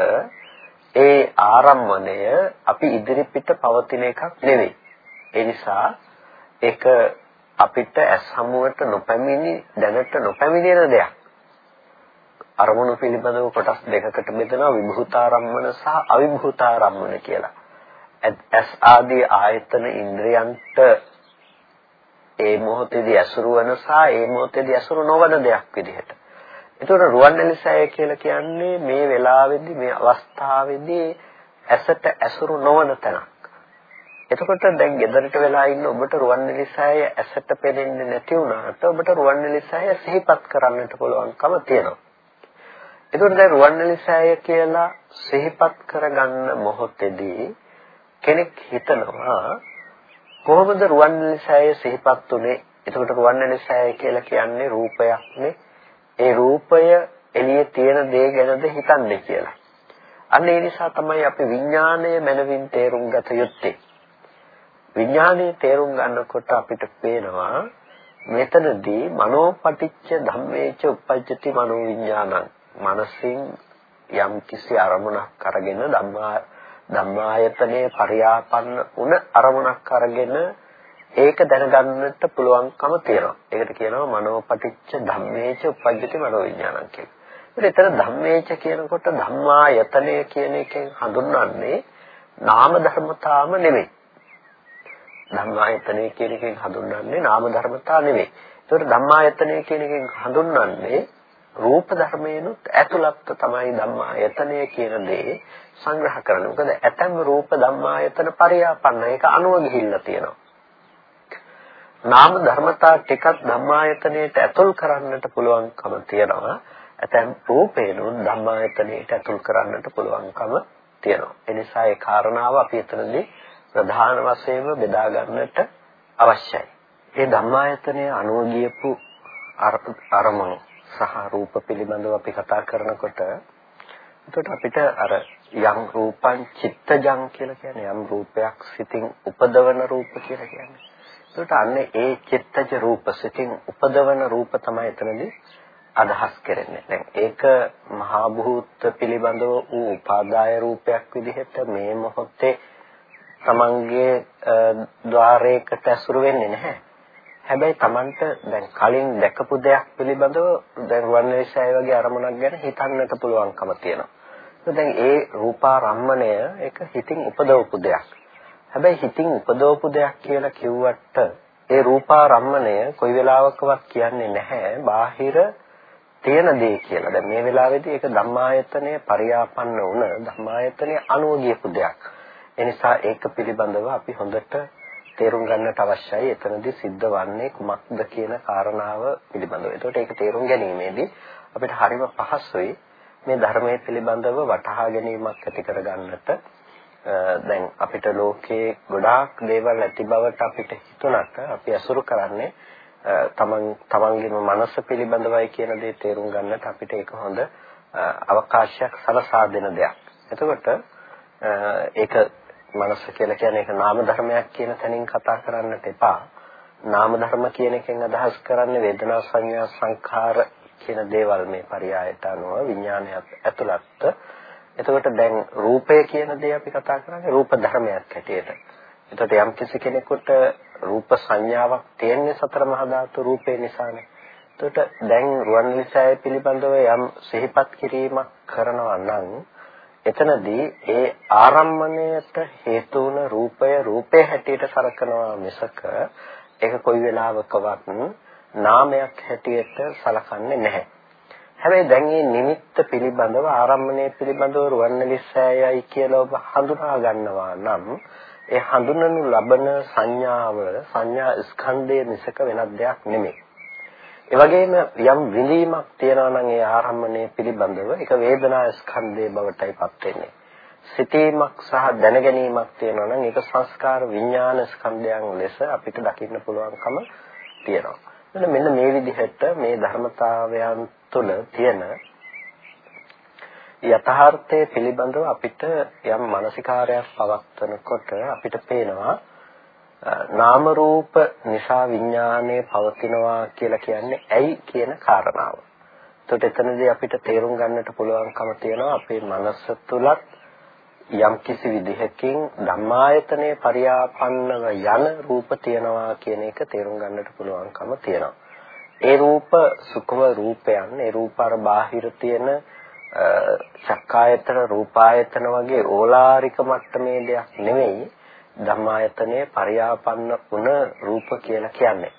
ඒ ආරම්මණය අපි ඉදිරිපිට පවතින එකක් නෙවෙයි. ඒ නිසා ඒක අපිට ඇස් හමුවට නොපැමිණි දැනට නොපැමිණෙන දෙයක්. අරමුණු පිළිබඳව කොටස් දෙකකට බෙදනවා විභූතාරම්මන සහ අවිභූතාරම්මන කියලා. ඇස් ආදී ආයතන ඉන්ද්‍රයන්ට ඒ මොහොතේදී ඇසුරු වන සහ ඒ මොහොතේදී ඇසුරු නොවන දෙයක් විදිහට. ඒතකොට රුවන්වැලිසෑය කියලා කියන්නේ මේ වෙලාවේදී මේ අවස්ථාවේදී ඇසට ඇසුරු නොවන තැනක්. එතකොට දැන් ගෙදරට වෙලා ඉන්න ඔබට රුවන්වැලිසෑය ඇසට පෙනෙන්නේ නැති වුණාට ඔබට රුවන්වැලිසෑය සිහිපත් කරන්නට පුළුවන්කම තියෙනවා. එතකොට දැන් රුවන්වැලිසෑය කියලා සිහිපත් කරගන්න මොහොතේදී කෙනෙක් හිතනවා කොහොමද රුවන්වැලිසෑය සිහිපත් උනේ? එතකොට රුවන්වැලිසෑය කියලා කියන්නේ රූපයක්නේ ඒ රූපය එළියේ තියෙන දේ ගැනද හිතන්නේ කියලා. අන්න ඒ නිසා තමයි අපි විඥාණය මනවින් තේරුම් ගත යුත්තේ. විඥාණය තේරුම් ගන්නකොට අපිට පේනවා මෙතනදී මනෝපටිච්ච ධම්මේච උපජ්ජති මනෝ විඥානං. මනසින් යම් කිසි අරමුණක් අරගෙන ධම්මා ධම්මායතනයේ පරියාපන්න වුණ අරමුණක් අරගෙන ඒක දැනගන්නට පුළුවන්කම තියෙනවා. ඒකට කියනවා මනෝපටිච්ච ධම්මේච උපජ්ජති මනෝවිඥානං කියලා. ඒතර ධම්මේච කියනකොට ධම්මායතනය කියන එකෙන් හඳුන්වන්නේ නාම ධර්මතාවම නෙමෙයි. ධම්මායතනය කියන එකෙන් හඳුන්වන්නේ නාම ධර්මතා නෙමෙයි. ඒතකොට ධම්මායතනය කියන එකෙන් හඳුන්වන්නේ රූප ධර්මයනුත් ඇතුළත් තමයි ධම්මායතනය කියන දේ සංග්‍රහ කරන්නේ. මොකද ඇතැම් රූප ධම්මායතන පරියාපන්න ඒක අනුව ගිහිල්ලා තියෙනවා. නාම ධර්මතා ටිකක් ධම්මායතනයට ඇතුල් කරන්නට පුළුවන්කම තියෙනවා. ඇතැම් රූපේනුත් ධම්මායතනයට ඇතුල් කරන්නට පුළුවන්කම තියෙනවා. ඒ නිසා ඒ කාරණාව අපි එතනදී ප්‍රධාන වශයෙන්ම බෙදා ගන්නට අවශ්‍යයි. ඒ ධම්මායතනයේ අනුව ගියපු අරමුණු සහ රූප පිළිබඳව අපි කතා කරනකොට එතකොට අපිට අර යම් රූපං චිත්තජං කියලා කියන්නේ යම් රූපයක් සිතින් උපදවන රූප කියලා කියන්නේ. එතකොට අන්න ඒ චිත්තජ රූප සිතින් උපදවන රූප තමයි එතනදී අදහස් කරන්නේ. දැන් ඒක මහා භූත පිළිබඳව වූ උපාදාය රූපයක් විදිහට මේ මොහොතේ තමන්ගේ ద్వාරයකට ඇසුරු වෙන්නේ නැහැ. හැබැයි Tamanට දැන් කලින් දැකපු දෙයක් පිළිබඳව දැන් වර්ණවිෂය වගේ අරමුණක් ගැන හිතන්නට පුළුවන්කම තියෙනවා. දැන් ඒ රූපාරම්මණය ඒක හිතින් උපදවපු දෙයක්. හැබැයි හිතින් උපදවපු දෙයක් කියලා කිව්වට ඒ රූපාරම්මණය කොයි වෙලාවකවත් කියන්නේ නැහැ බාහිර තියෙන දේ කියලා. දැන් මේ වෙලාවේදී ඒක ධම්මායතනයේ පරියාපන්න වුණ ධම්මායතනයේ අනුව ගියපු දෙයක්. එනිසා ඒක පිළිබඳව අපි හොඳට තේරුම් ගන්නට අවශ්‍යයි එතනදී සිද්ධ වන්නේ කුමක්ද කියන කාරණාව පිළිබඳව. ඒකට ඒක තේරුම් ගැනීමේදී අපිට හරිම පහසුයි මේ ධර්මයේ පිළිබඳව වටහා ගැනීමක් ඇති කරගන්නට. දැන් අපිට ලෝකේ ගොඩාක් දේවල් ඇති බවට අපිට හිතුණට අපි අසුරු කරන්නේ තමන් තමන්ගේම මනස පිළිබඳවයි කියන දේ තේරුම් ගන්නට අපිට ඒක හොඳ අවකාශයක් සලසා දෙන දෙයක්. එතකොට ඒක මනස කියලා කියන්නේ ඒක නාම ධර්මයක් කියන තැනින් කතා කරන්නට එපා. නාම ධර්ම කියන එකෙන් අදහස් කරන්නේ වේදනා සංඥා සංඛාර කියන දේවල් මේ පරයයට අනුව විඥානයත් ඇතුළත්. එතකොට දැන් රූපය කියන දේ අපි කතා කරන්නේ රූප ධර්මයක් හැටියට. එතකොට යම් කිසි කෙනෙකුට රූප සංඥාවක් තියෙන්නේ සතර මහා ධාතු රූපේ නිසානේ. එතකොට දැන් රුවන්වැලිසෑය පිළිබඳව යම් සිහිපත් කිරීමක් කරනවා නම් එතනදී ඒ ආරම්මණයට හේතු වුණ රූපය රූපේ හැටියට සලකනවා මිසක ඒක කොයි වෙලාවකවත් නාමයක් හැටියට සලකන්නේ නැහැ. හැබැයි දැන් මේ නිමිත්ත පිළිබඳව ආරම්මණය පිළිබඳව රුවන්වැලිසෑයයි කියලා ඔබ හඳුනා ගන්නවා නම් ඒ හඳුනනු ලබන සංඥාව සංඥා ස්කන්ධය මිසක වෙනත් දෙයක් නෙමෙයි. ඒ වගේම යම් විඳීමක් තියනවා නම් ඒ ආරම්මණය පිළිබඳව ඒක වේදනා ස්කන්ධයේ බවටයිපත් වෙන්නේ. සිතීමක් සහ දැනගැනීමක් තියෙනවා නම් ඒක සංස්කාර විඥාන ස්කන්ධයන් ලෙස අපිට දකින්න පුළුවන්කම තියෙනවා. මෙන්න මේ විදිහට මේ ධර්මතාවයන් තුළ තියෙන යථාර්ථයේ පිළිබඳව අපිට යම් මානසිකාරයක් පවත්වනකොට අපිට පේනවා නාම රූප නිසා විඥානය පවතිනවා කියලා කියන්නේ ඇයි කියන කාරණාව. එතකොට එතනදී අපිට තේරුම් ගන්නට පුළුවන්කම තියෙනවා අපේ මනස තුලත් යම් කිසි විදිහකින් ධම්මායතනයේ පරියාපන්නව යන රූප තියනවා කියන එක තේරුම් ගන්නට පුළුවන්කම තියෙනවා. ඒ රූප සුඛව රූපයන් ඒ රූප අර බාහිර තියෙන චක්කායතන රූපායතන වගේ ඕලාරික මට්ටමේ දෙයක් නෙවෙයි ධම්මායතනයේ පරියාපන්න වුණ රූප කියලා කියන්නේ.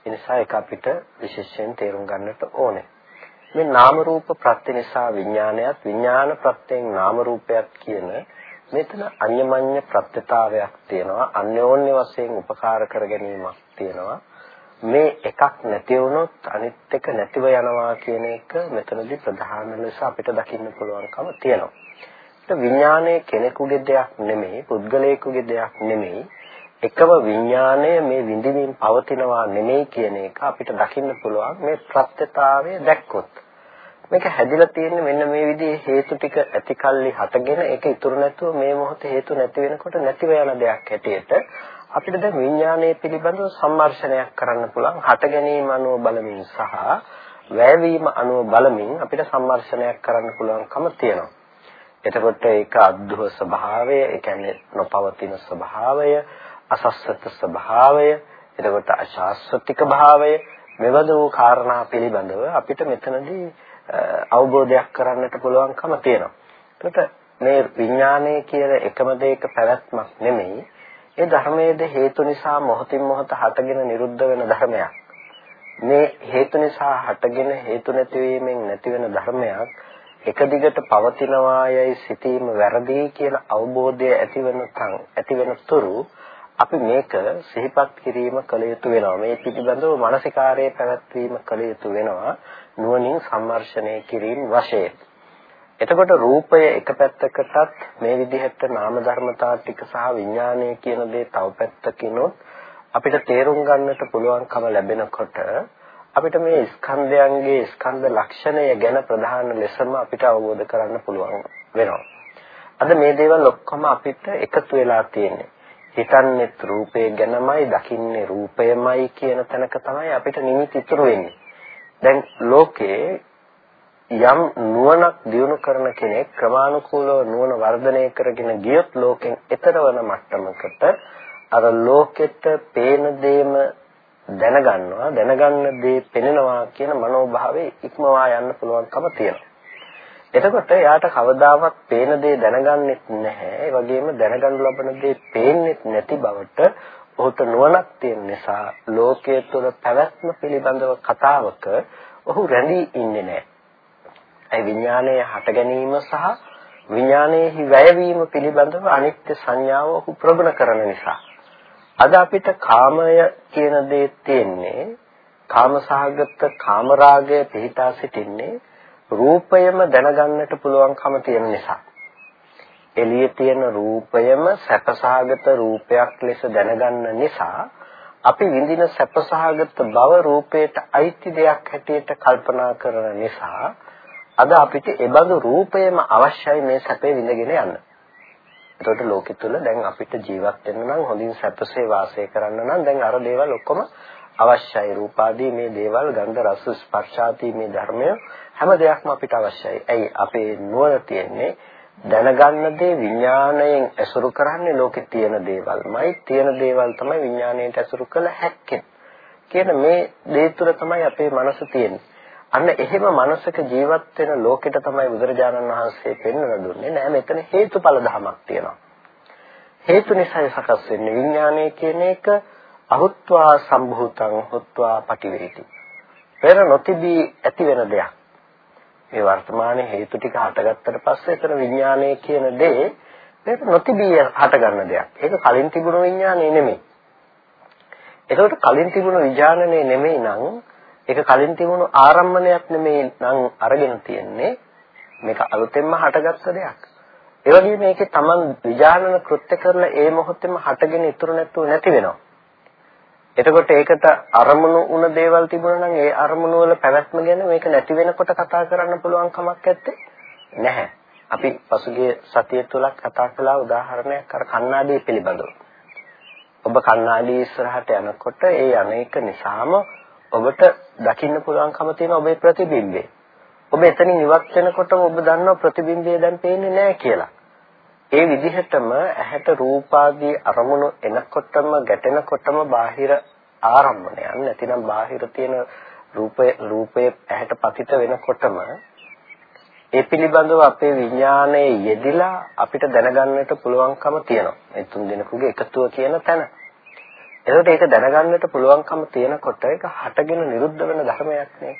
ඒ නිසා ඒක අපිට විශේෂයෙන් තේරුම් ගන්නට ඕනේ. මේ නාම රූප ප්‍රත්‍ය නිසා විඥානයත් විඥාන ප්‍රත්‍යයෙන් නාම රූපයක් කියන මෙතන අන්‍යමඤ්ඤ ප්‍රත්‍යතාවයක් තියෙනවා. අන්‍යෝන්‍ය වශයෙන් උපකාර කර ගැනීමක් තියෙනවා. මේ එකක් නැති වුණොත් අනිත් එක නැතිව යනවා කියන එක මෙතනදී ප්‍රධාන ලෙස අපිට දකින්න පුළුවන්කම තියෙනවා. විඥානය කෙනෙකුගේ දෙයක් නෙමෙයි පුද්ගලයෙකුගේ දෙයක් නෙමෙයි. එකම විඥානය මේ විඳින්මින් පවතිනවා නෙමෙයි කියන එක අපිට දකින්න පුළුවන්. මේ ප්‍රත්‍යතාවය දැක්කොත් මේක හැදිලා තියෙන්නේ මෙන්න මේ විදිහේ හේතු ටික ඇතිකල්ලි හටගෙන ඒක ඉතුරු නැතුව මේ මොහොතේ හේතු නැති වෙනකොට නැතිව යන දෙයක් හැටියට අපිට දැන් විඥානයේ පිළිබඳව සම්මර්ෂණයක් කරන්න පුළුවන් හට ගැනීම අනුව බලමින් සහ වැයවීම අනුව බලමින් අපිට සම්මර්ෂණයක් කරන්න පුළුවන්කම තියෙනවා. එතකොට ඒක අද්දුව ස්වභාවය, ඒ කියන්නේ නොපවතින ස්වභාවය, අසස්සත ස්වභාවය, එතකොට අශාස්වතික භාවය, මෙවද වූ කාරණා පිළිබඳව අපිට මෙතනදී අවබෝධයක් කරන්නට පුළුවන්කම තියෙනවා. එතකොට මේ විඥානය කියන එකම දෙයක පැවැත්මක් නෙමෙයි. ඒ ධර්මයේද හේතු නිසා මොහොතින් මොහොත හටගෙන නිරුද්ධ වෙන ධර්මයක්. මේ හේතු නිසා හටගෙන හේතු නැතිවීමෙන් නැති වෙන ධර්මයක් එක දිගට පවතිනවායයි සිතීම වැරදි කියන අවබෝධය ඇතිවෙන තන් ඇතිවෙන තුරු අපි මේක සිහිපත් කිරීම කළ යුතු වෙනවා මේ පිටිබඳව මානසිකාරයේ පැවැත්වීම කළ යුතු වෙනවා නුවණින් සම්මර්ෂණය කිරීම වශයෙන් එතකොට රූපය එක පැත්තකටත් මේ විදිහට නාම ධර්මතා ටික සහ විඥානය කියන දේ තව පැත්තකිනොත් අපිට තේරුම් ගන්නට පුළුවන්කම ලැබෙනකොට අපිට මේ ස්කන්ධයන්ගේ ස්කන්ධ ලක්ෂණය ගැන ප්‍රධාන ලෙසම අපිට අවබෝධ කරන්න පුළුවන් වෙනවා. අද මේ දේවල් ඔක්කොම අපිට එකතු වෙලා තියෙන්නේ. හිතන්නේ රූපය ගැනමයි, දකින්නේ රූපයමයි කියන තැනක තමයි අපිට නිමිති ඉතුරු වෙන්නේ. දැන් ලෝකේ යම් නුවණක් දියුණු කරන කෙනෙක් ක්‍රමානුකූලව නුවණ වර්ධනය කරගෙන ගියොත් ලෝකෙන් එතරවන මට්ටමකට අර ලෝකෙට පේන දේම දැනගන්නවා දැනගන්න දේ පෙනෙනවා කියන මනෝභාවයේ ඉක්මවා යන්න පුළුවන්කම තියෙනවා. එතකොට එයාට කවදාවත් පේන දේ දැනගන්නෙත් නැහැ. ඒ වගේම දැනගන්න ලබන දේ පේන්නෙත් නැති බවට ඔහුට නුවණක් තියෙන නිසා ලෝකයේ තුල පැවැත්ම පිළිබඳව කතාවක ඔහු රැඳී ඉන්නේ නැහැ. ඒ විඥානයේ හට ගැනීම සහ විඥානයේ වැයවීම පිළිබඳව අනිත්‍ය සංඥාව ඔහු ප්‍රගුණ කරන නිසා අද අපිට කාමය කියන දේ තියෙන්නේ කාමසහගත කාමරාගය පිහිටා සිටින්නේ රූපයම දැනගන්නට පුළුවන්කම තියෙන නිසා. එළියේ තියෙන රූපයම සැපසහගත රූපයක් ලෙස දැනගන්න නිසා අපි විඳින සැපසහගත බව රූපයට අයිති දෙයක් හැටියට කල්පනා කරන නිසා අද අපිට ඒබඳු රූපයම අවශ්‍යයි මේ සැපේ විඳගෙන යන්න. එතකොට ලෝකෙ තුල දැන් අපිට ජීවත් වෙන්න නම් හොඳින් සැපසේ වාසය කරන්න නම් දැන් අර දේවල් ඔක්කොම අවශ්‍යයි. රූපාදී මේ දේවල් ගන්ධ රස ස්පර්ශාදී මේ ධර්මය හැම දෙයක්ම අපිට අවශ්‍යයි. ඇයි අපේ නුවණ තියෙන්නේ දැනගන්න දේ විඥාණයෙන් ඇසුරු කරන්නේ ලෝකේ තියෙන දේවල්මයි. තියෙන දේවල් තමයි විඥාණයට ඇසුරු කළ හැක්කේ. කියන මේ දේ තුළ තමයි අපේ මනස තියෙන්නේ. අන්න එහෙම මනසක ජීවත් වෙන ලෝකෙට තමයි බුදුරජාණන් වහන්සේ පෙන්වන දුන්නේ නෑ මෙතන හේතුඵල ධමයක් තියෙනවා හේතු නිසා සකස් වෙන්නේ විඥානය කියන එක අහුත්වා සම්භූතං හුත්වා පටිවේති පෙර නොතිබී ඇති වෙන දෙයක් මේ වර්තමානයේ හේතු ටික හටගත්තට පස්සේ එතන විඥානය කියන දේ පෙර නොතිබී හටගන්න දෙයක් ඒක කලින් තිබුණු විඥානය නෙමෙයි එතකොට කලින් තිබුණු විඥානනේ නෙමෙයි නම් ඒක කලින් තිබුණු ආරම්භණයක් නෙමෙයි නම් අරගෙන තියෙන්නේ මේක අලුතෙන්ම හටගත්ත දෙයක්. ඒ වගේම මේකේ Taman විජානන කෘත්‍ය කරලා ඒ මොහොතේම හටගෙන ඉතුරු නැතුව නැති වෙනවා. එතකොට ඒකට අරමුණු වුණ දේවල් තිබුණා නම් ඒ අරමුණු වල පැවැත්ම ගැන මේක නැති වෙනකොට කතා කරන්න පුළුවන් කමක් නැත්තේ නැහැ. අපි පසුගිය සතිය තුලක් කතා කළා උදාහරණයක් අර කණ්ණාඩිය පිළිබඳව. ඔබ කණ්ණාඩිය ඉස්සරහට යනකොට ඒ අනේක නිසාම ඔබට දකින්න පුළුවන්කම තියෙන ඔබේ ප්‍රතිබිම්බය. ඔබ එතනින් ඉවත් වෙනකොට ඔබ දන්නවා ප්‍රතිබිම්බය දැන් පේන්නේ නැහැ කියලා. ඒ විදිහටම ඇහැට රූපාදී අරමුණු එනකොටම ගැටෙනකොටම බාහිර ආරම්භණයන් නැතිනම් බාහිර තියෙන රූපේ රූපයේ ඇහැට පතිත වෙනකොටම ඒ පිළිබඳව අපේ විඥානයේ යෙදිලා අපිට දැනගන්නට පුළුවන්කම තියෙනවා. මේ තුන් දෙනෙකුගේ එකතුව කියන තැන. එතකොට ඒක දැනගන්නට පුළුවන්කම තියෙනකොට ඒක හටගෙන නිරුද්ධ වෙන ධර්මයක් නේ.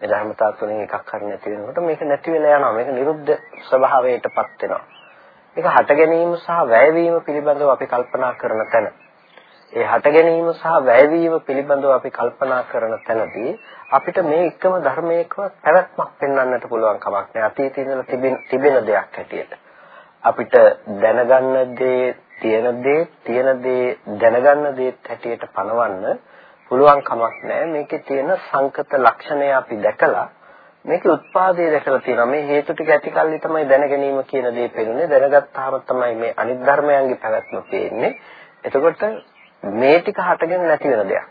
මේ ධර්මතාව තුනෙන් එකක් හරි නැති වෙනකොට මේක නැති වෙලා යනවා. මේක නිරුද්ධ ස්වභාවයටපත් වෙනවා. ඒක හට ගැනීම සහ වැයවීම පිළිබඳව අපි කල්පනා කරන තැන. ඒ හට ගැනීම සහ වැයවීම පිළිබඳව අපි කල්පනා කරන තැනදී අපිට මේ එකම ධර්මයකව පැවැත්මක් පෙන්වන්නට පුළුවන් කමක් නැහැ. අතීතයේ ඉඳලා තිබෙන දෙයක් හැටියට. අපිට දැනගන්න දේ තියෙන දේ තියෙන දේ දැනගන්න දේත් හැටියට පනවන්න පුළුවන් කමක් නැහැ මේකේ තියෙන සංකත ලක්ෂණය අපි දැකලා මේකේ උත්පාදේ දැකලා තියෙනවා මේ හේතු ටික ඇති කල්ලි තමයි දැන ගැනීම කියන දේ පෙනුනේ දැනගත්තාම තමයි මේ අනිත් ධර්මයන්ගේ පැවැත්ම පේන්නේ එතකොට මේ ටික හටගෙන නැති වෙන දෙයක්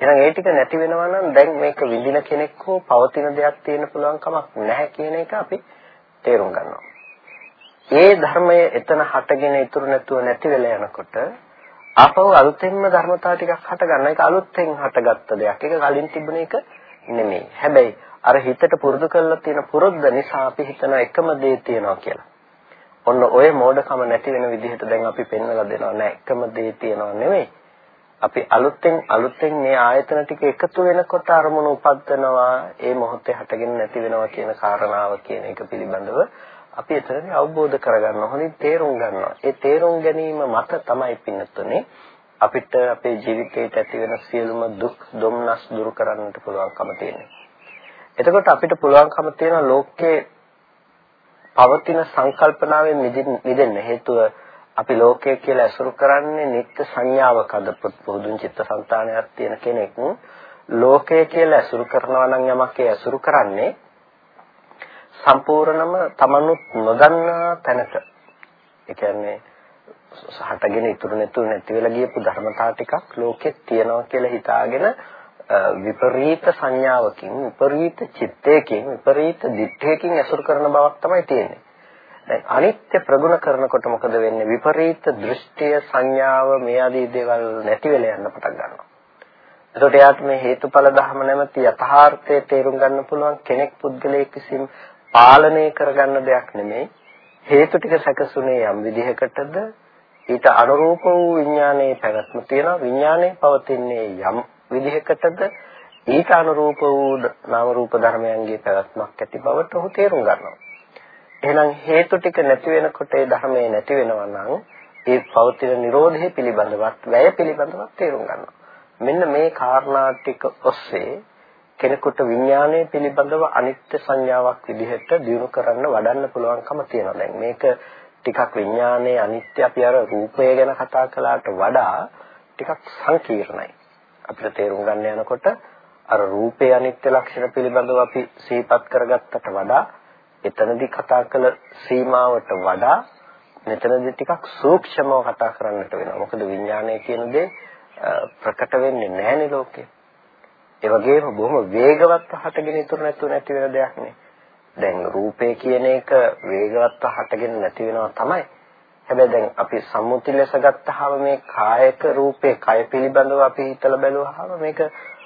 එහෙනම් ඒ ටික නැති වෙනවා නම් දැන් මේක විඳින කෙනෙක් හෝ පවතින දෙයක් තියෙන්න පුළුවන් කමක් නැහැ කියන එක අපි තේරුම් ගන්නවා. ඒ ධර්මය එතන හටගෙන ඉතුරු නැතුව නැති වෙලා යනකොට ආපහු අලුතෙන්ම ධර්මතාව ටිකක් හට ගන්න. ඒක අලුතෙන් හටගත්ත දෙයක්. ඒක කලින් තිබුණ එක නෙමෙයි. හැබැයි අර හිතට පුරුදු කරලා තියෙන පුරුද්ද නිසා අපි හිතන එකම දේ තියනවා කියලා. ඔන්න ඔය මෝඩකම නැති වෙන විදිහට දැන් අපි පෙන්වලා දෙනවා නෑ එකම දේ තියනවා නෙමෙයි. අපි අලුතෙන් අලුතෙන් මේ ආයතන ටික එකතු වෙනකොට අරමුණු උපද්දනවා ඒ මොහොතේ හටගෙන නැති වෙනවා කියන කාරණාව කියන එක පිළිබඳව අපි එතනදී අවබෝධ කරගන්න හොඳින් තේරුම් ගන්නවා. ඒ තේරුම් ගැනීම මත තමයි පින්නතුනේ අපිට අපේ ජීවිතේට ඇති වෙන සියලුම දුක්, දුම්නස් දුරු කරන්නට පුළුවන්කම තියෙන්නේ. එතකොට අපිට පුළුවන්කම තියෙන ලෝකයේ පවතින සංකල්පනාවෙන් මිදෙන්න හේතුව අපි ලෝකය කියලා ඇසුරු කරන්නේ නිත්‍ය සංඥාවක අද පුදුන් චිත්තසංතානයක් තියෙන කෙනෙක්. ලෝකය කියලා ඇසුරු කරනවා නම් යමක් ඒ ඇසුරු කරන්නේ සම්පූර්ණම තමනුත් නොදන්නා තැනට. ඒ කියන්නේ හටගෙන ඉතුරු නැතුව නැති වෙලා ගියපු ධර්මතා ටිකක් ලෝකෙත් තියෙනවා කියලා හිතාගෙන විපරීත සංඥාවකින් විපරීත චිත්තයකින් විපරීත දිත්තයකින් ඇසුරු කරන බවක් තමයි තියෙන්නේ. දැන් අනිත්‍ය ප්‍රගුණ කරනකොට මොකද වෙන්නේ? විපරීත දෘෂ්ටිය සංඥාව මේ ආදී දේවල් නැති වෙලා යන්න පටන් ගන්නවා. එතකොට එයාට මේ හේතුඵල ධර්ම නැමැති යථාර්ථය තේරුම් ගන්න පුළුවන් කෙනෙක් පුද්ගලයෙක් විසින් පාලනය කරගන්න දෙයක් නෙමෙයි. හේතු ටික සැකසුනේ යම් විදිහකටද ඊට අනුරූප වූ විඥානයේ පැවැත්ම තියෙනවා. විඥානයේ පවතින්නේ යම් විදිහකටද ඊට අනුරූප වූ නාම රූප ධර්මයන්ගේ පැවැත්මක් ඇති බවට ඔහු තේරුම් ගන්නවා. එහෙනම් හේතු ටික නැති වෙනකොට ඒ ධර්මයේ නැති වෙනවා නම් ඒ පෞතිර නිරෝධය පිළිබඳවත් වැය පිළිබඳවත් තේරුම් ගන්නවා. මෙන්න මේ කාරණා ටික ඔස්සේ කෙනෙකුට විඥානය පිළිබඳව අනිත්‍ය සංඥාවක් විදිහට දිනු කරන්න වඩන්න පුළුවන්කම තියෙනවා. දැන් මේක ටිකක් විඥානයේ අනිත්‍ය අපි අර රූපය ගැන කතා කළාට වඩා ටිකක් සංකීර්ණයි. අපිට තේරුම් ගන්න යනකොට අර රූපේ අනිත්‍ය ලක්ෂණ පිළිබඳව අපි සිහිපත් කරගත්තට වඩා එතනදී කතා කළ සීමාවට වඩා මෙතනදී ටිකක් සූක්ෂමව කතා කරන්නට වෙනවා. මොකද විඥානය කියන දේ ප්‍රකට වෙන්නේ නැහැනේ ලෝකේ. ඒ වගේම බොහොම වේගවත් හටගෙන ඉතුරු නැතුව නැති වෙන දෙයක් නේ. දැන් රූපේ කියන එක වේගවත් හටගෙන නැති වෙනවා තමයි. හැබැයි දැන් අපි සම්මුති ලෙස ගත්තාම මේ කායක රූපේ කය පිළිබඳව අපි හිතලා බැලුවාම මේක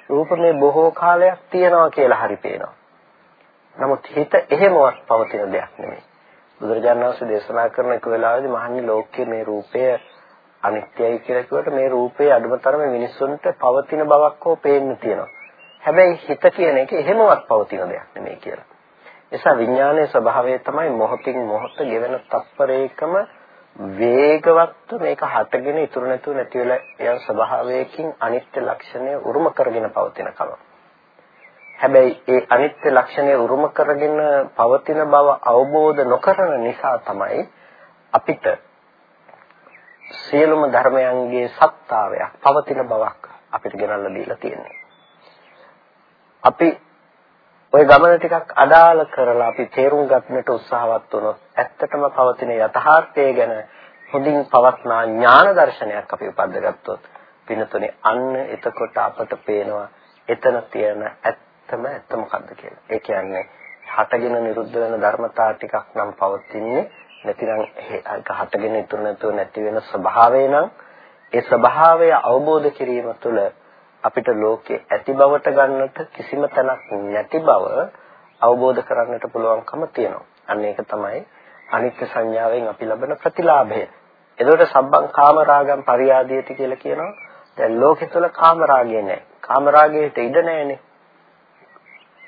රූප මේ බොහෝ කාලයක් තියෙනවා කියලා හරි පේනවා. නමුත් හිත එහෙමවත් පවතින දෙයක් නෙමෙයි. බුදුරජාණන් වහන්සේ දේශනා කරන එක වෙලාවේදී මහන්නේ ලෝකයේ මේ රූපය අනිත්‍යයි කියලා කිව්වට මේ රූපේ අඩුමතරම මිනිස්සුන්ට පවතින බවක් හෝ පේන්න තියෙනවා. හැබැයි හිත කියන එක එහෙමවත් පවතින දෙයක් නෙමෙයි කියලා. නිසා විඥානයේ ස්වභාවය තමයි මොහොතින් මොහොත ගෙවෙන තත්පරයකම වේගවත් මේක හටගෙන ඉතුරු නැතුව නැති වෙලා යන ස්වභාවයකින් අනිත්‍ය ලක්ෂණය උරුම කරගෙන පවතින කම. හැබැයි ඒ අනිත්‍ය ලක්ෂණය උරුම කරගෙන පවතින බව අවබෝධ නොකරන නිසා තමයි අපිට සියලුම ධර්මයන්ගේ සත්‍තාවයක් පවතින බවක් අපිට ගෙනල්ලා දීලා තියෙන්නේ. අපි ওই ගමන ටිකක් අදාළ කරලා අපි තේරුම් ගන්නට උත්සාහවත් වුණොත් ඇත්තටම පවතින යථාර්ථය ගැන හොඳින් පවත්නා ඥාන දර්ශනයක් අපි උපද්දගත්තොත් පිනතුනේ අන්න එතකොට අපට පේනවා එතන තියෙන ඇත්ත ඇත්තම ඇත්ත මොකද්ද කියලා. ඒ කියන්නේ හටගෙන නිරුද්ධ වෙන ධර්මතා ටිකක් නම් පවතින්නේ නැතිනම් ඒක හටගෙන ඉතුරු නැතුව නැති වෙන ස්වභාවය නම් ඒ ස්වභාවය අවබෝධ කිරීම තුළ අපිට ලෝකේ ඇති බවට ගන්නට කිසිම තැනක් නැති බව අවබෝධ කරගන්නට පුළුවන්කම තියෙනවා. අන්න ඒක තමයි අනිත්‍ය සංඥාවෙන් අපි ලබන ප්‍රතිලාභය. එතකොට සබ්බං කාම රාගම් පරියාදීති කියලා කියනවා. දැන් ලෝකෙ තුල කාම රාගය නැහැ. කාම රාගයට ඉඩ නැහැනේ.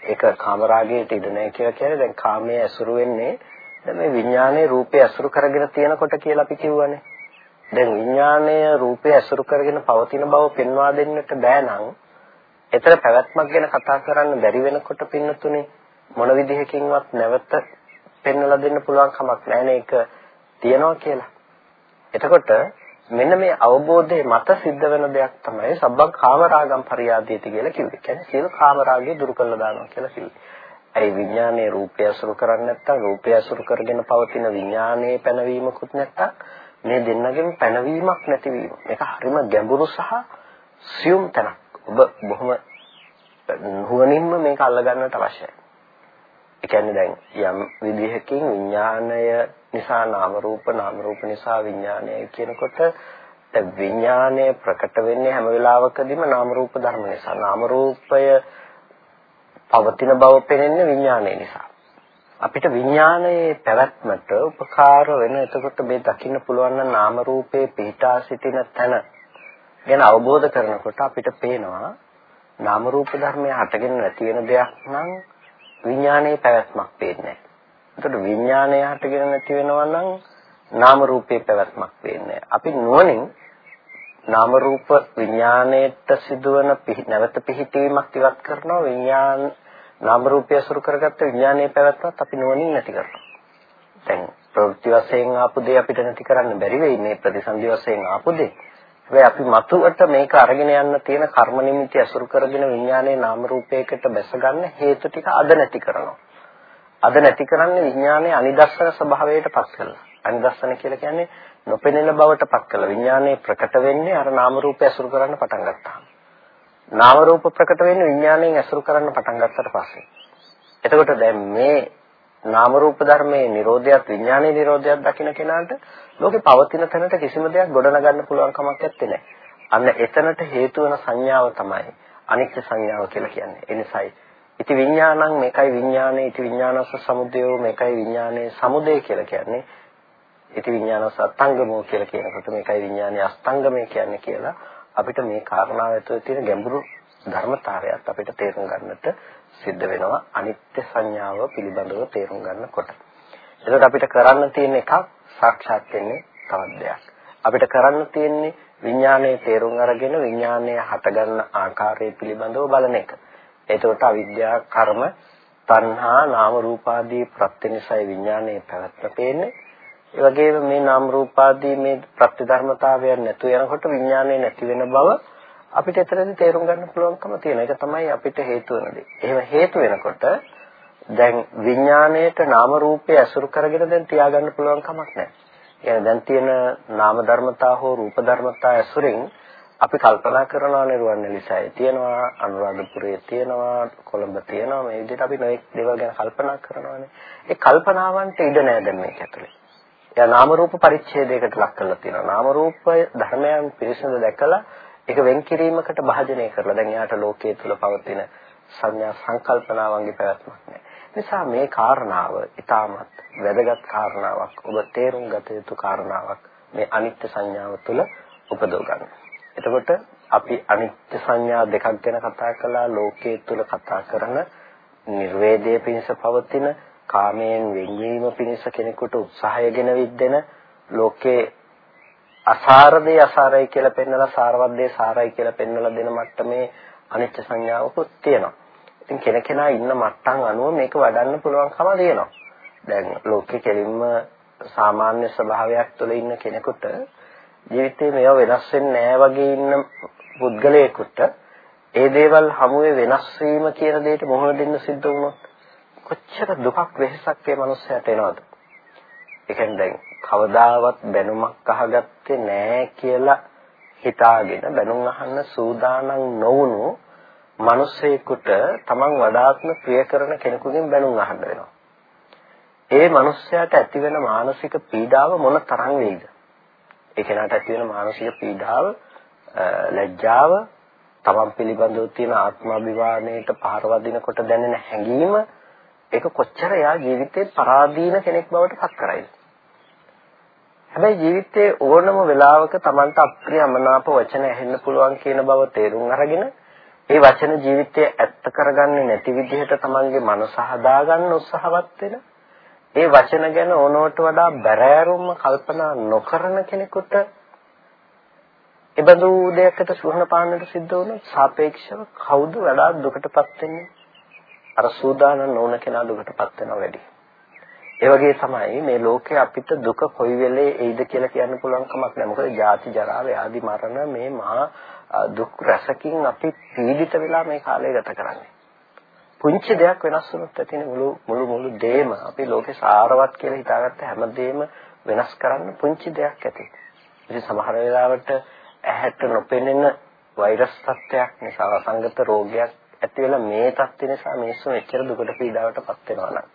ඒක කාමරාගයට ඉඩ නැහැ කියලා කියන්නේ දැන් කාමයේ ඇසුරු වෙන්නේ දැන් මේ විඥානයේ රූපේ ඇසුරු කරගෙන තියෙනකොට කියලා අපි කියවනේ. දැන් විඥානය රූපේ ඇසුරු කරගෙන පවතින බව පෙන්වා දෙන්නට බෑ නම් එතන පැවැත්මක් ගැන කතා කරන්න බැරි වෙනකොට පින්නතුනේ මොන විදිහකින්වත් නැවත පෙන්වලා දෙන්න පුළුවන් කමක් නැහැ නේ ඒක තියනවා කියලා. එතකොට මෙන්න මේ අවබෝධයේ මත සිද්ධ වෙන දෙයක් තමයි සබ්බං කාමරාගම් පරියාදීති කියලා කිව්වේ. කියන්නේ සියලු කාමරාගය දුරු කළා දානවා කියලා කිව්වේ. ඒ විඥානයේ රූපය අසුරු කරන්නේ නැත්නම් රූපය අසුරු කරගෙන පවතින විඥානයේ පැනවීමකුත් නැත්නම් මේ දෙන්නගෙම පැනවීමක් නැතිවීම. මේක හරිම ගැඹුරු සහ සියුම් තැනක්. ඔබ බොහොම නුවණින්ම මේක අල්ලගන්නට අවශ්‍යයි. ඒ කියන්නේ දැන් යම් විදිහකින් විඥාණය නිසා නාම රූප නාම රූප නිසා විඥාණය කියනකොට විඥාණය ප්‍රකට වෙන්නේ හැම වෙලාවකදීම නාම රූප ධර්ම නිසා. නාම රූපය පවතින බව පෙනෙන්නේ විඥාණය නිසා. අපිට විඥානයේ පැවැත්මට උපකාර වෙන එතකොට මේ දකින්න පුළුවන් නම් නාම රූපේ පිහිටා සිටින තැන ගැන අවබෝධ කරනකොට අපිට පේනවා නාම රූප ධර්මය හටගෙන නැති වෙන දෙයක් නම් විඥානයේ පැවැත්මක් පේන්නේ නැහැ. එතකොට විඥානය හටගෙන නැති වෙනවා නම් නාම රූපේ පැවැත්මක් පේන්නේ අපි නුවණින් නාම රූප විඥාණයට සිදුවන නැවත පිහිටීමක් ඉවත් කරනවා විඥාන නාම රූපය අසුරු කරගත්ත විඥානයේ පැවැත්මත් අපි නුවණින් නැති කරනවා. දැන් ප්‍රවෘත්ති වශයෙන් ආපු දේ අපිට නැති කරන්න බැරි වෙයි මේ ප්‍රතිසන්දි වශයෙන් ආපු දේ. හැබැයි අපි මතුවට මේක අරගෙන යන්න තියෙන කර්ම නිමිති අසුරු කරගෙන විඥානයේ නාම රූපයකට බැස ගන්න හේතු ටික අද නැති කරනවා. අද නැති කරන්නේ විඥානයේ අනිදස්සන ස්වභාවයට පත් කරලා. අනිදස්සන කියලා කියන්නේ නොපෙනෙන බවට පත් කරලා විඥානයේ ප්‍රකට වෙන්නේ අර නාම රූපය අසුරු කරන්න පටන් ගත්තාම. නාම රූප ප්‍රකට වෙන්නේ විඥාණයෙන් ඇසුරු කරන්න පටන් ගත්තට පස්සේ. එතකොට දැන් මේ නාම රූප ධර්මයේ Nirodhayat විඥානයේ Nirodhayat දකින්න කෙනාට ලෝකේ පවතින තැනට කිසිම දෙයක් ගොඩනගන්න පුළුවන් කමක් නැත්තේ. අන්න එතනට හේතු වෙන සංඥාව තමයි අනිත්‍ය සංඥාව කියලා කියන්නේ. ඒ නිසායි ඉති විඥානං මේකයි විඥානේ ඉති විඥානස්ස සමුදයෝ මේකයි විඥානේ සමුදය කියලා කියන්නේ. ඉති විඥානස්ස අස්තංගමෝ කියලා කියනකොට මේකයි විඥානේ අස්තංගමය කියන්නේ කියලා අපිට මේ කාරණාව ඇතුළේ තියෙන ගැඹුරු ධර්මතාවයත් අපිට තේරුම් ගන්නට සිද්ධ වෙනවා අනිත්‍ය සංඥාව පිළිබඳව තේරුම් ගන්නකොට. එතකොට අපිට කරන්න තියෙන එකක් සාක්ෂාත් වෙන්නේ තවත් දෙයක්. අපිට කරන්න තියෙන්නේ විඥානයේ තේරුම් අරගෙන විඥානයේ හටගන්න ආකාරය පිළිබඳව බලන එක. එතකොට අවිද්‍යා කර්ම තණ්හා නාම රූපාදී ප්‍රත්‍ය නිසයි විඥානයේ පැවැත්ම පේන්නේ. ඒ වගේම මේ නාම රූපාදී මේ ප්‍රත්‍ය ධර්මතාවයන් නැතු වෙනකොට විඥානය නැති වෙන බව අපිට එතරම් තේරුම් ගන්න පුළුවන්කම තියෙන. ඒක තමයි අපිට හේතු වෙන දේ. එහෙම හේතු වෙනකොට දැන් විඥාණයට නාම රූපය අසුරු කරගෙන දැන් තියාගන්න පුළුවන් කමක් නැහැ. يعني දැන් තියෙන නාම ධර්මතා හෝ රූප ධර්මතා ඇසුරින් අපි කල්පනා කරනවා නිර්වන්නලිසයි තියෙනවා අනුරාධපුරයේ තියෙනවා කොළඹ තියෙනවා මේ විදිහට අපි නොඑක් දේවල් ගැන කල්පනා කරනවානේ. ඒ කල්පනාවන්ට ඉඩ නැහැ දැන් මේක ඇතුලේ. එයා නාම රූප පරිච්ඡේදයකට ලක් කරලා තියෙනවා. නාම රූප ධර්මයන් පිරිසිදු දැකලා ඒක වෙන් කිරීමකට භාජනය කරලා දැන් එයාට ලෝකයේ තුල පවතින සංඥා සංකල්පනාවන්ගේ පැවැත්මක් නැහැ. නිසා මේ කාරණාව ඊටමත් වැදගත් කාරණාවක්. ඔබ තේරුම් ගත යුතු කාරණාවක් මේ අනිත්‍ය සංඥාව තුළ උපදව ගන්න. එතකොට අපි අනිත්‍ය සංඥා දෙකක් ගැන කතා කළා ලෝකයේ තුල කතා කරන නිර්වේදයේ පිණිස පවතින කාමයෙන් වෙන්වීම පිණිස කෙනෙකුට උත්සාහයගෙන විද්දෙන ලෝකේ අසාරදේ අසාරයි කියලා පෙන්නලා සාරවත් දේ සාරයි කියලා පෙන්නලා දෙන මට්ටමේ අනිත්‍ය සංඥාවකුත් තියෙනවා. ඉතින් කෙනකෙනා ඉන්න මට්ටම් අනුව මේක වඩන්න පුළුවන්කම තියෙනවා. දැන් ලෝකේ කෙලින්ම සාමාන්‍ය ස්වභාවයක් තුළ ඉන්න කෙනෙකුට ජීවිතේ මේවා වෙනස් වෙන්නේ නැහැ වගේ ඉන්න පුද්ගලයෙකුට ඒ දේවල් හැමුවේ වෙනස් වීම කියන දෙයට මොහොන දෙන්න සිද්ධ වුණොත් කොච්චර දුකක් වෙහසක් ඒ මනුස්සයාට එනවද? ඒ කියන්නේ දැන් කවදාවත් බැනුමක් අහගත්තේ නැහැ කියලා හිතාගෙන බැනුම් අහන්න සූදානම් නොවුණු මිනිසෙකුට තමන් වඩාත්ම ප්‍රිය කරන කෙනෙකුගෙන් බැනුම් අහන්න වෙනවා. ඒ මිනිස්යාට ඇතිවෙන මානසික පීඩාව මොන තරම් වේද? ඒ කෙනාට ඇතිවෙන මානසික පීඩාව ලැජ්ජාව තමන් පිළිබඳව තියෙන ආත්මාභිමානයට පහර වදිනකොට දැනෙන හැඟීම ඒක කොච්චර එයා ජීවිතේ පරාදීන කෙනෙක් බවට පත් කරයිද? හැබැයි ජීවිතේ ඕනම වෙලාවක Tamanට අප්‍රිය අමනාප වචන ඇහෙන්න පුළුවන් කියන බව තේරුම් අරගෙන ඒ වචන ජීවිතය ඇත්ත කරගන්නේ නැති විදිහට Tamanගේ මනස හදාගන්න උත්සාහවත් වෙන ඒ වචන ගැන ඕනවට වඩා බැරෑරුම්ම කල්පනා නොකරන කෙනෙකුට එබඳු දෙයකට සුහන පාන්නට සිද්ධ වුණොත් සාපේක්ෂව කවුද වඩා දුකටපත් වෙන්නේ අර සූදානම් නොවන කෙනා දුකටපත් වෙනවා වැඩි. ඒ වගේ තමයි මේ ලෝකේ අපිට දුක කොයි වෙලේ එයිද කියලා කියන්න පුළුවන් කමක් නැහැ. මොකද ජාති ජරා ව්‍යාධි මරණ මේ මහා දුක් රසකින් අපි පීඩිත වෙලා මේ කාලය ගත කරන්නේ. පුංචි දෙයක් වෙනස් වුණොත් ඇතිනේ මුළු මුළු මුළු දෙයම අපි ලෝකේ සාරවත් කියලා හිතාගත්ත හැමදේම වෙනස් කරන්න පුංචි දෙයක් ඇති. ඉතින් සමහර වෙලාවට ඇහැට නොපෙනෙන වෛරස් තත්ත්වයක් නිසා වසංගත රෝගයක් ඇති වෙලා මේ තත්ත්ව නිසා මිනිස්සු මෙච්චර දුකට පීඩාවටපත් වෙනවා නම්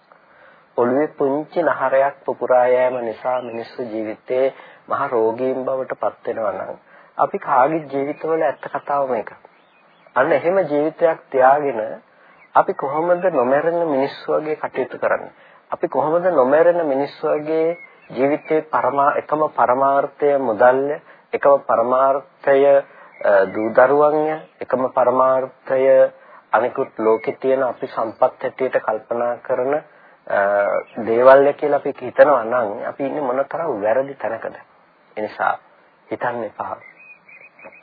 ඔළුවේ පුංචි නහරයක් පුපුරා යෑම නිසා මිනිස්සු ජීවිතේ මහ රෝගීන් බවට පත් වෙනවා නම් අපි කාගේ ජීවිතවල ඇත්ත කතාව මේක. අන්න එහෙම ජීවිතයක් තියාගෙන අපි කොහොමද නොමරන මිනිස්සු වගේ කටයුතු කරන්නේ? අපි කොහොමද නොමරන මිනිස්සු වගේ ජීවිතේ පරමා එකම පරමාර්ථය මුදල්ය, එකම පරමාර්ථය දූ දරුවන්ය, එකම පරමාර්ථය අනිකුත් ලෝකේ තියෙන අපි සම්පත් හැටියට කල්පනා කරන දේවල්ය කියලා අපි හිතනවා නම් අපි ඉන්නේ මොනතරම් වැරදි තැනකද? ඒ නිසා හිතන්න එපා.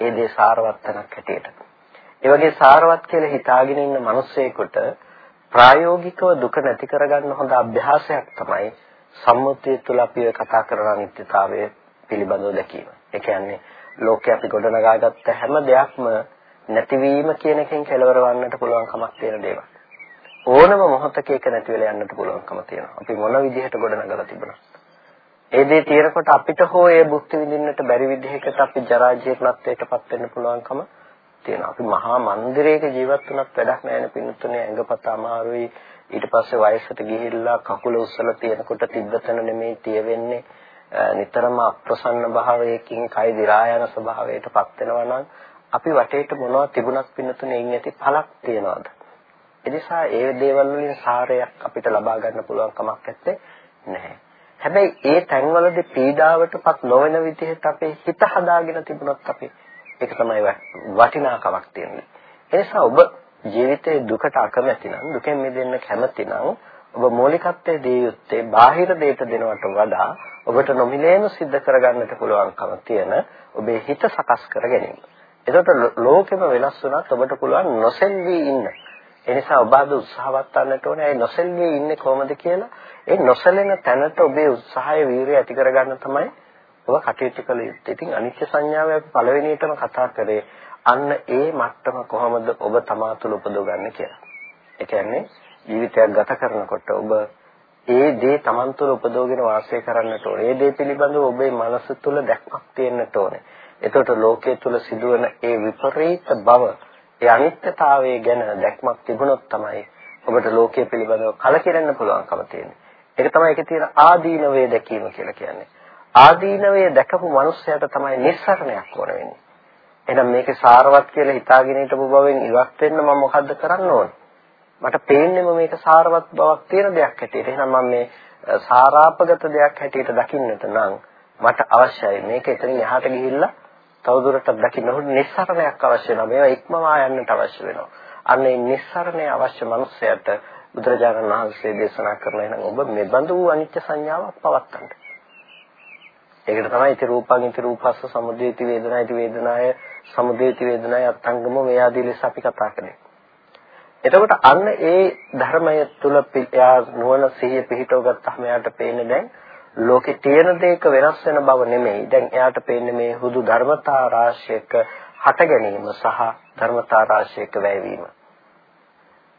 ඒ දේ සාරවත් තැනක් හැටියට. ඒ වගේ සාරවත් කියලා හිතාගෙන ඉන්න මිනිස්සෙකුට ප්‍රායෝගිකව දුක නැති කරගන්න හොඳ අභ්‍යාසයක් තමයි සම්මුතිය තුළ අපි කතා කරන අනිත්‍යතාවය පිළිබඳව දැකීම. ඒ කියන්නේ ලෝකේ අපි ගොඩනගාගත්ත හැම දෙයක්ම නැතිවීම කියන එකෙන් කෙලවර වන්නට පුළුවන් කමක් තියෙන දේවල්. ඕනම මොහොතක ඒක නැති වෙලා යන්නට පුළුවන්කම තියෙනවා. අපි මොන විදිහට ගොඩනගලා තිබුණා. ඒ දේ තියෙනකොට අපිට හෝ ඒ භුක්ති විඳින්නට බැරි විදිහකට අපි ජරා ජීර්ණත්වයටපත් වෙන්න පුළුවන්කම තියෙනවා. අපි මහා මන්දිරයක ජීවත් වුණත් වැඩක් නැහැ නේ පින්නතුනේ ඇඟපත අමාරුයි. ඊට පස්සේ වයසට ගිහිල්ලා කකුල උස්සලා තියෙනකොට තිබ්බතන නෙමෙයි තියවෙන්නේ. නිතරම අප්‍රසන්න භාවයකින් කය දි รา යන ස්වභාවයටපත් වෙනවා නම් අපි වටේට මොනවද තිබුණත් පින්නතුනේ ඉන්නේ ඇති පළක් තියනවාද? එනිසා ඒ දේවල් වලින් සාරයක් අපිට ලබා ගන්න පුළුවන් කමක් නැත්තේ නැහැ. හැබැයි ඒ තැන්වලදී පීඩාවටපත් නොවන විදිහට අපේ හිත හදාගෙන තිබුණොත් අපි ඒක තමයි වටිනාකමක් තියෙන්නේ. ඒ නිසා ඔබ ජීවිතයේ දුකට අකමැති නම් දුකෙන් මිදෙන්න කැමති නම් ඔබ මූලිකත්වයේ දී යුත්තේ බාහිර දෙයට දෙනවට වඩා ඔබට නොමිලේම සිද්ධ කරගන්නට පුළුවන්කම තියෙන ඔබේ හිත සකස් කර ගැනීම. එතකොට ලෝකෙම වෙනස් වුණත් ඔබට පුළුවන් නොසෙල්වි ඉන්න. ඒ නිසා ඔබ අද උත්සාහවත් වන්නට ඕනේ. ඒ නොසෙල්වි ඉන්නේ කොහොමද කියලා. ඒ නොසැලෙන තැනට ඔබේ උත්සාහය වීරිය ඇති කරගන්න තමයි ඔබ කටයුතු කළ යුත්තේ. ඉතින් අනිත්‍ය සංඥාව අපි පළවෙනියටම කතා කරේ අන්න ඒ මට්ටම කොහොමද ඔබ තමා තුළ උපදවගන්නේ කියලා. ඒ කියන්නේ ජීවිතයක් ගත කරනකොට ඔබ ඒ දේ Taman තුළ උපදවගෙන වාසය කරන්නට ඕනේ. ඒ දේ පිළිබඳව ඔබේ මනස තුළ දැක්මක් තියෙන්නට ඕනේ. එතකොට ලෝකයේ තුල සිදුවන ඒ විපරීත බව, ඒ අනිත්‍යතාවය ගැන දැක්මක් තිබුණොත් තමයි ඔබට ලෝකයේ පිළිබඳව කලකිරෙන්න පුළුවන්කම තියෙන්නේ. ඒක තමයි ඒකේ තියෙන ආදීනවේ දැකීම කියලා කියන්නේ. ආදීනවේ දැකපු මනුස්සයට තමයි නිස්සරණයක් ඕන වෙන්නේ. එහෙනම් මේකේ සාරවත් කියලා හිතාගෙන හිටපු බවෙන් ඉවත් වෙන්න මම මොකද්ද කරන්න ඕන? මට පේන්නේම මේක සාරවත් බවක් තියෙන දෙයක් හැටියට. එහෙනම් මම මේ සාරාපගත දෙයක් හැටියට දකින්නට නම් මට අවශ්‍යයි මේක එතනින් එහාට ගිහිල්ලා තවදුරටත් දකින්න ඕනේ නිස්සරණයක් අවශ්‍ය වෙනවා. මේවා ඉක්මවා යන්නට අවශ්‍ය වෙනවා. අන්න ඒ නිස්සරණය අවශ්‍ය මනුස්සයට බුදුරජාණන් වහන්සේ දේශනා කරන එහෙනම් ඔබ මේ බඳු අනිත්‍ය සංඥාවක් පවත්තන්න. ඒකට තමයි ඉති රූපං ඉති රූපස්ස සමුදේති වේදනායිති වේදනාය සමුදේති වේදනාය අත්ංගම මේ ආදී ලෙස අපි කතා කරන්නේ. එතකොට අන්න ඒ ධර්මය තුල යා නුවණ සිහිය පිහිටව ගත්තාම එයාට පේන්නේ දැන් ලෝකේ තියෙන දෙයක වෙනස් වෙන බව නෙමෙයි. දැන් එයාට පේන්නේ මේ හුදු ධර්මතා රාශියක හට ගැනීම සහ ධර්මතා රාශියක වැයවීම.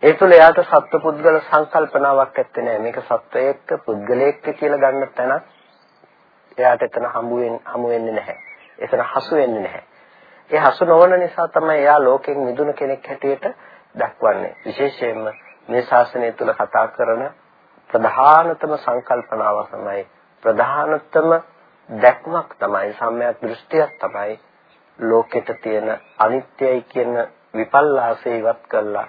ඒ තුළ එයාට සත්පුද්ගල සංකල්පනාවක් ඇත්තේ නැහැ. මේක සත්වයේක පුද්ගලයෙක් කියලා ගන්න තැන එයාට එතන හමු හමු වෙන්නේ නැහැ. එතන හසු වෙන්නේ නැහැ. ඒ හසු නොවන නිසා තමයි එයා ලෝකෙන් මිදුණු කෙනෙක් හැටියට දක්වන්නේ. විශේෂයෙන්ම මේ ශාසනය තුල කතා කරන ප්‍රධානතම සංකල්පනාව තමයි ප්‍රධානතම දැක්මක් තමයි සම්‍යක් දෘෂ්ටියක් තමයි ලෝකෙට තියෙන අනිත්‍යයි කියන විපල්ලාසය ඉවත් කරලා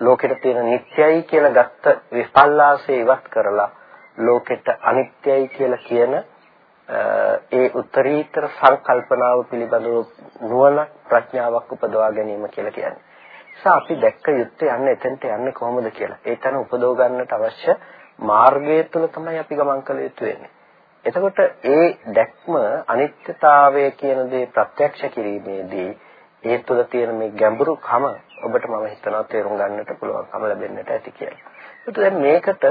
ලෝකෙට තියෙන නිට්ටයයි කියලා ගත්ත විපල්ලාසය ඉවත් කරලා ලෝකෙට අනිත්‍යයි කියලා කියන ඒ උත්තරීතර සංකල්පනාව පිළිබඳව නුවණ ප්‍රඥාවක් උපදවා ගැනීම කියලා කියන්නේ. නිසා අපි දැක්ක යුත්තේ යන්න එතෙන්ට යන්නේ කොහොමද කියලා. ඒ තැන උපදව ගන්නට අවශ්‍ය මාර්ගය තුල තමයි අපි ගමන් කළ යුතු වෙන්නේ. එතකොට ඒ දැක්ම අනිත්‍යතාවය කියන දේ ප්‍රත්‍යක්ෂ කිරීමේදී ඒ තුල තියෙන මේ ගැඹුරු කම ඔබට මම හිතනවා තේරුම් ගන්නට පුළුවන්කම ලැබෙන්නට ඇති කියලා. ඒත් දැන් මේකට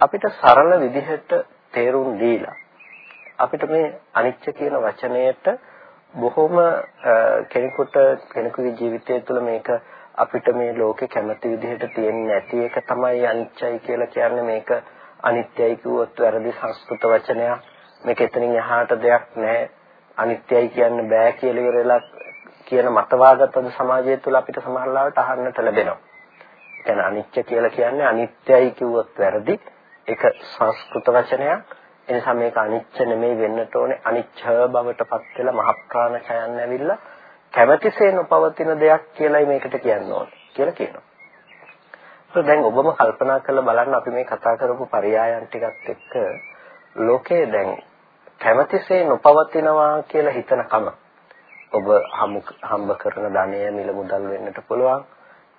අපිට සරල විදිහට තේරුම් දීලා අපිට මේ අනිච්ච කියන වචනයට බොහොම කෙනෙකුට කෙනෙකුගේ ජීවිතය තුළ මේක අපිට මේ ලෝකේ කැමති විදිහට තියෙන්නේ නැති එක තමයි අනිත්‍යයි කියලා කියන්නේ මේක අනිත්‍යයි කිව්වොත් වැරදි සංස්කෘත වචනයක් මේක එතනින් එහාට දෙයක් නැහැ අනිත්‍යයි කියන්න බෑ කියලා ඉවරලා කියන මතවාදත් අද සමාජය තුළ අපිට සමහරවිට අහන්නට ලැබෙනවා. කියන්නේ අනිත්‍ය කියලා කියන්නේ අනිත්‍යයි කිව්වොත් වැරදි. ඒක සංස්කෘත වචනයක්. ඒ නිසා මේක අනිත්‍ය නෙමෙයි වෙන්නට ඕනේ අනිච්ච බවට පත් වෙලා මහ ප්‍රාණ ඡයන් ඇවිල්ලා කැමැතිසේ නොපවතින දෙයක් කියලායි මේකට කියන්න ඕනේ කියලා කියනවා. ඒක දැන් ඔබම කල්පනා කරලා බලන්න අපි මේ කතා කරපු පරයයන් ටිකත් එක්ක ලෝකේ දැන් කැමැතිසේ නොපවතිනවා කියලා හිතන කම ඔබ හම්බ කරන ධනය මිල මුදල් වෙන්නට පුළුවන්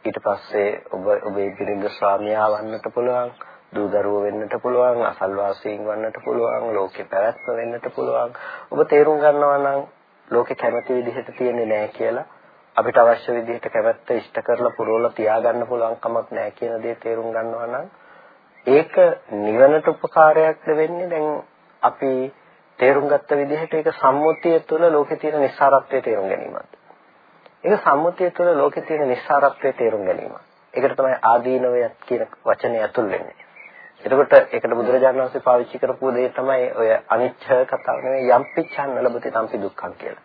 ඊට පස්සේ ඔබ ඔබේ බිරිඳ ස්වාමියා වන්නට පුළුවන් දූ දරුවෝ වෙන්නට පුළුවන් අසල්වාසීන් වන්නට පුළුවන් ලෝකේ පැවැත්ම වෙන්නට පුළුවන් ඔබ තේරුම් ගන්නවා නම් ලෝකේ කැමති විදිහට තියෙන්නේ නැහැ කියලා අපිට අවශ්‍ය විදිහට කැමැත්ත ඉෂ්ට කරලා පුරවලා තියාගන්න පුළුවන් කමක් නැහැ කියන දේ තේරුම් ගන්නවා නම් ඒක නිවනට උපකාරයක් වෙන්නේ දැන් අපි තේරුම් ගත්ත විදිහට ඒක සම්මුතිය තුළ ලෝකේ තියෙන නිස්සාරත්වයේ තේරුම් ගැනීමත්. ඒක සම්මුතිය තුළ ලෝකේ තියෙන නිස්සාරත්වයේ තේරුම් ගැනීම. ඒකට තමයි ආදීනවය කියන වචනේ ඇතුල් වෙන්නේ. එතකොට ඒකට බුදුරජාණන් වහන්සේ පාවිච්චි කරපු දේ තමයි ඔය අනිච්ච කතාව නෙවෙයි යම්පිච්ඡන් නලබති තම්පි දුක්ඛං කියලා.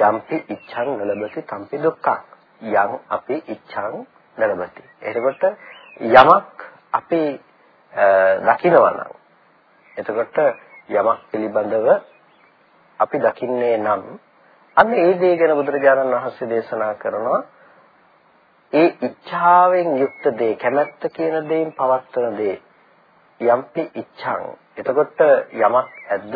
යම්පි ඉච්ඡං නලබති තම්පි දුක්ඛං. යම් අපි ඉච්ඡං නලබති. එතකොට යමක් අපි දකිනවා නම් එතකොට යමක් පිළිබඳව අපි දකින්නේ නම් අන්න ඒ දේ ගැන බුදුරජාණන් වහන්සේ දේශනා කරනවා ඒ ඉච්ඡාවෙන් යුක්ත දේ කැමැත්ත කියන දේෙන් පවත්වන දේ යම්පි ඉච්ඡං. එතකොට යමක් ඇද්ද?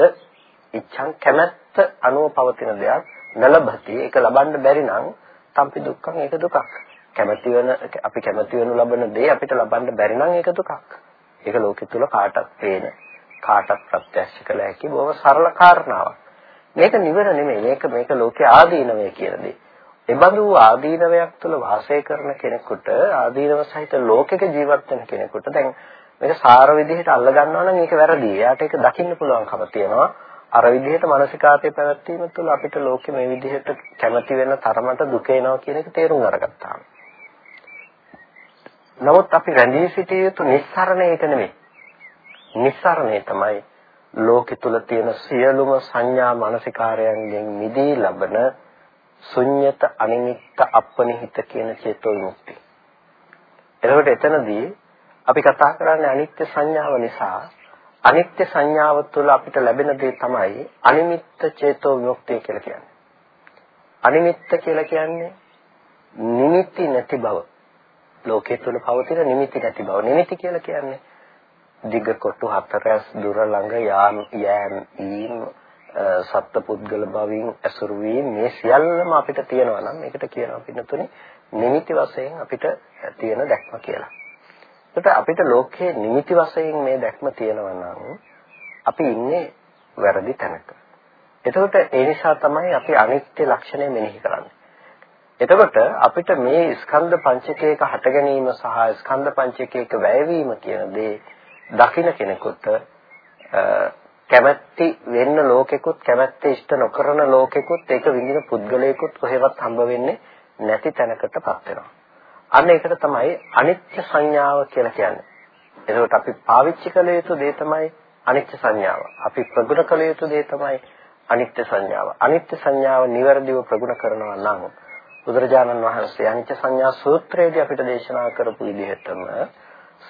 ඉච්ඡං කැමැත්ත අනුව පවතින දෙයක් නලබති. ඒක ලබන්න බැරි නම් තම්පි දුක්ඛං ඒක දුකක්. කැමැති වෙන අපි කැමැති වෙනු ලබන දේ අපිට ලබන්න බැරි නම් ඒක දුකක්. ඒක ලෝකෙ තුල කාටත් පේන කාටත් ප්‍රත්‍යක්ෂ කළ හැකි බොහොම සරල කාරණාවක්. මේක නිවර නෙමෙයි. මේක මේක ලෝකයේ ආදීනවය කියන දේ. එබඳු ආදීනවයක් තුළ වාසය කරන කෙනෙකුට ආදීනව සහිත ලෝකයක ජීවත් වෙන කෙනෙකුට දැන් මේක සාර විදිහට අල්ල ගන්නවා නම් ඒක වැරදි. එයාට ඒක දකින්න පුළුවන්කම තියෙනවා. අර විදිහට මානසිකාතේ පැවැත්වීම තුළ අපිට ලෝකෙ මේ විදිහට කැමති වෙන තරමට දුක එනවා කියන එක තේරුම් අරගත්තාම. නමුත් අපි රැඳී සිටිය යුතු නිස්සරණය ඒක නෙමෙයි. නිස්සරණය තමයි ලෝකෙ තුල තියෙන සියලුම සංඥා මානසිකාරයන්ගෙන් මිදී ලබන ශුන්්‍යත අනිමිත්ත අපනිහිත කියන චේතෝ විමුක්තිය. එතකොට එතනදී අපි කතා කරන්නේ අනිත්‍ය සංඥාව නිසා අනිත්‍ය සංඥාව තුළ අපිට ලැබෙන දේ තමයි අනිමිත්ත චේතෝ විමුක්තිය කියලා කියන්නේ. අනිමිත්ත කියලා කියන්නේ නිමිති නැති බව. ලෝකයේ තුල පවතින නිමිති නැති බව. නිමිති කියලා කියන්නේ දිග කොටු හතරස් දුර ළඟ යාම් යෑම් ඊම් සත්පුද්ගල භවින් ඇසුරු වීම මේ සියල්ලම අපිට තියෙනවා නම් මේකට කියනවා පින්නතුනේ නිමිති වශයෙන් අපිට තියෙන දැක්ම කියලා. ඒකට අපිට ලෝකයේ නිමිති වශයෙන් මේ දැක්ම තියෙනවා නම් අපි ඉන්නේ වැරදි තැනක. එතකොට ඒ නිසා තමයි අපි අනිත්‍ය ලක්ෂණය මෙනෙහි කරන්නේ. එතකොට අපිට මේ ස්කන්ධ පංචකයක හට ගැනීම සහ ස්කන්ධ පංචකයක වැයවීම කියන දේ දකින්න කෙනෙකුට කැමැති වෙන්න ලෝකෙකුත් කැමැත්ත ඉෂ්ට නොකරන ලෝකෙකුත් ඒක විඳින පුද්ගලයෙකුත් කොහෙවත් හම්බ වෙන්නේ නැති තැනකටපත් වෙනවා. අන්න ඒකට තමයි අනිත්‍ය සංඥාව කියලා කියන්නේ. එතකොට අපි පාවිච්චි කළ යුතු දේ තමයි අනිත්‍ය සංඥාව. අපි ප්‍රගුණ කළ යුතු දේ තමයි අනිත්‍ය සංඥාව. අනිත්‍ය සංඥාව નિවරදිව ප්‍රගුණ කරනවා නම් බුදුරජාණන් වහන්සේ අනිත්‍ය සංඥා සූත්‍රයේදී අපිට දේශනා කරපු විදිහටම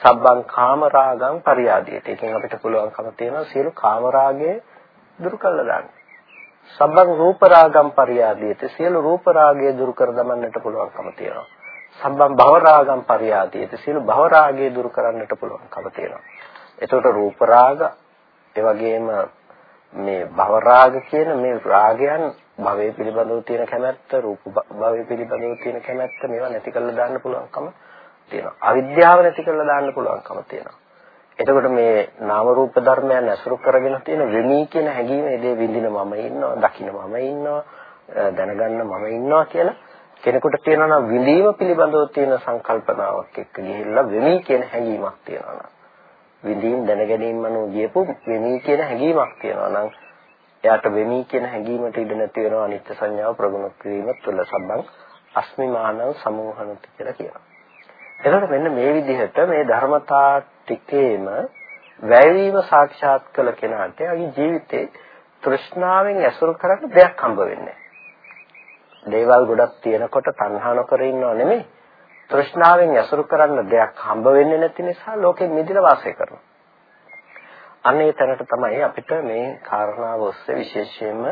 සබ්බං කාමරාගං පරියාදියට. ඒකෙන් අපිට පුළුවන්කම තියෙනවා සියලු කාමරාගය දුරු කළා දාන්න. සබ්බං රූපරාගං පරියාදියට සියලු රූපරාගය දුරු කර දමන්නට පුළුවන්කම තියෙනවා. සබ්බං භවරාගං පරියාදියට සියලු භවරාගය දුරු කරන්නට පුළුවන්කම තියෙනවා. එතකොට රූපරාග ඒ වගේම මේ භවරාග කියන මේ රාගයන් භවයේ පිළිබඳව තියෙන කැමැත්ත රූප භවයේ පිළිබඳව තියෙන කැමැත්ත මේවා නැති කරලා දාන්න පුළුවන්කම තියෙනවා. අවිද්‍යාව නැති කරලා දාන්න පුළුවන්කම තියෙනවා. එතකොට මේ නාම රූප ධර්මයන් ඇසුරු කරගෙන තියෙන වෙමි කියන හැඟීම එදේ විඳින මම ඉන්නවා, දකින්න මම ඉන්නවා, දැනගන්න මම ඉන්නවා කියලා කෙනෙකුට තියෙනවා නම් විඳීම පිළිබඳව තියෙන සංකල්පනාවක් එක්ක ගිහිල්ලා වෙමි කියන හැඟීමක් තියෙනවා නම් විඳීම් දැනගැනීම නෝ ගියපු වෙමි කියන හැඟීමක් තියෙනවා නම් එයාට වෙමි කියන හැඟීමට ඉඩ නැති වෙනවා අනිත්‍ය සංඥාව ප්‍රගුණ කිරීම තුළ සම්බන් අස්මිමානං සමෝහනති කියලා කියනවා. එතකොට මෙන්න මේ විදිහට මේ ධර්මතා ටිකේම වැයවීම සාක්ෂාත් කළ කෙනාට එයාගේ ජීවිතේ තෘෂ්ණාවෙන් ඇසුරු කරන්න දෙයක් හම්බ වෙන්නේ දේවල් ගොඩක් තියෙනකොට තණ්හා නොකර ඉන්නව නෙමෙයි. තෘෂ්ණාවෙන් යසුරු කරන්න දෙයක් හම්බ වෙන්නේ නැති නිසා ලෝකෙ මිදිලා වාසය කරනවා. අන්නේ තැනට තමයි අපිට මේ කාරණාව ඔස්සේ විශේෂයෙන්ම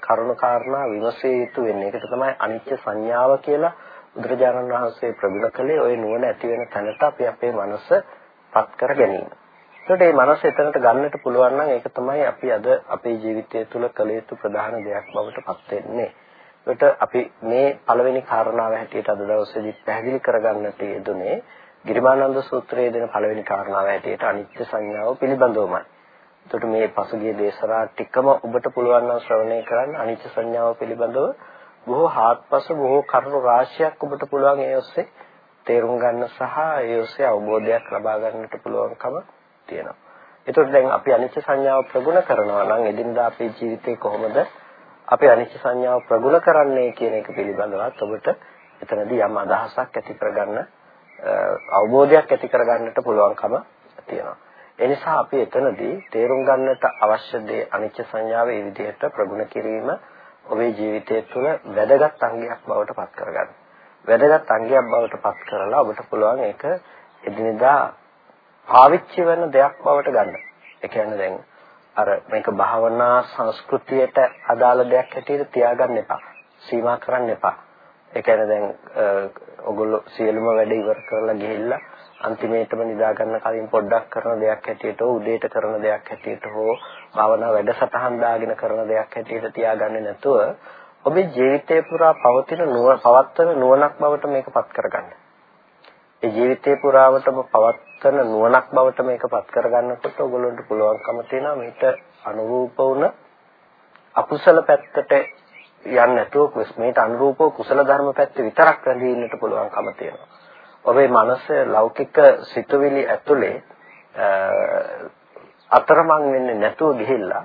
කරුණ කාරණා විමසිය යුතු වෙන්නේ. ඒකට තමයි අනිත්‍ය සංඥාව කියලා බුදුරජාණන් වහන්සේ ප්‍රගුණ කළේ ওই නුවණ ඇති වෙන තැනට අපි අපේ මනස පත් කර ගැනීම. ඒකට මේ මනස එතනට ගන්නට පුළුවන් නම් ඒක තමයි අපි අද අපේ ජීවිතය තුළ කළ යුතු ප්‍රධාන දෙයක් බවට පත් වෙන්නේ. ඒකට අපි මේ පළවෙනි කාරණාව හැටියට අද දවසේදී පැහැදිලි කරගන්නට යෙදුනේ ගිරිමානන්ද සූත්‍රයේ දෙන පළවෙනි කාරණාව හැටියට අනිත්‍ය සංඥාව පිළිබඳවමයි. එතකොට මේ පසුගිය දේශනා ටිකම ඔබට පුළුවන් නම් ශ්‍රවණය කරන්න අනිත්‍ය සංඥාව පිළිබඳව බොහෝ හාත්පස බොහෝ කරුණු රාශියක් ඔබට පුළුවන් ඒ ඔස්සේ තේරුම් ගන්න සහ ඒ ඔස්සේ අවබෝධයක් ලබා ගන්නට පුළුවන්කම තියෙනවා. එතකොට දැන් අපි අනිත්‍ය සංඥාව ප්‍රගුණ කරනවා නම් එදිනදා අපේ ජීවිතේ කොහොමද අපි අනිත්‍ය සංඥාව ප්‍රගුණ කරන්නේ කියන එක පිළිබඳවත් ඔබට එතනදී යම් අදහසක් ඇති කරගන්න අවබෝධයක් ඇති කරගන්නට පුළුවන්කම තියෙනවා. ඒ නිසා අපි එතනදී තේරුම් ගන්නට අවශ්‍ය දේ අනිත්‍ය සංඥාව ඒ විදිහට ප්‍රගුණ කිරීම ඔබේ ජීවිතය තුළ වැදගත් අංගයක් බවට පත් කරගන්න. වැදගත් අංගයක් බවට පත් කරලා ඔබට පුළුවන් ඒක එදිනෙදා පාවිච්චි වෙන දෙයක් බවට ගන්න. ඒ කියන්නේ දැන් අර මේක භාවනා සංස්කෘතියට අදාළ දෙයක් හැටියට තියාගන්න එපා. සීමා කරන්න එපා. ඒ කියන්නේ දැන් ඔගොල්ලෝ සියලුම වැඩ ඉවර කරලා ගිහිල්ලා අන්තිමේටම නිදා ගන්න කලින් පොඩ්ඩක් කරන දෙයක් හැටියට හෝ උදේට කරන දෙයක් හැටියට හෝ භාවනා වැඩසටහන් දාගෙන කරන දෙයක් හැටියට තියාගන්නේ නැතුව ඔබේ ජීවිතේ පුරා පවතින නුවණ පවත්වන නුවණක් බවට මේකපත් කරගන්න. ඒ ජීවිතේ පුරාවටම පවත්වන නුවණක් බවට මේකපත් කරගන්නකොට ඔයගොල්ලන්ට පුළුවන්කම තියෙනවා මේට අනුරූප වුණ අකුසල පැත්තට යන්නේ නැතුව මේට අනුරූපව කුසල ධර්ම පැත්ත විතරක් රැඳී ඉන්නට පුළුවන්කම තියෙනවා. ඔබේ මනස ලෞකික සිතුවිලි ඇතුලේ අතරමං වෙන්නේ නැතුව ගිහිල්ලා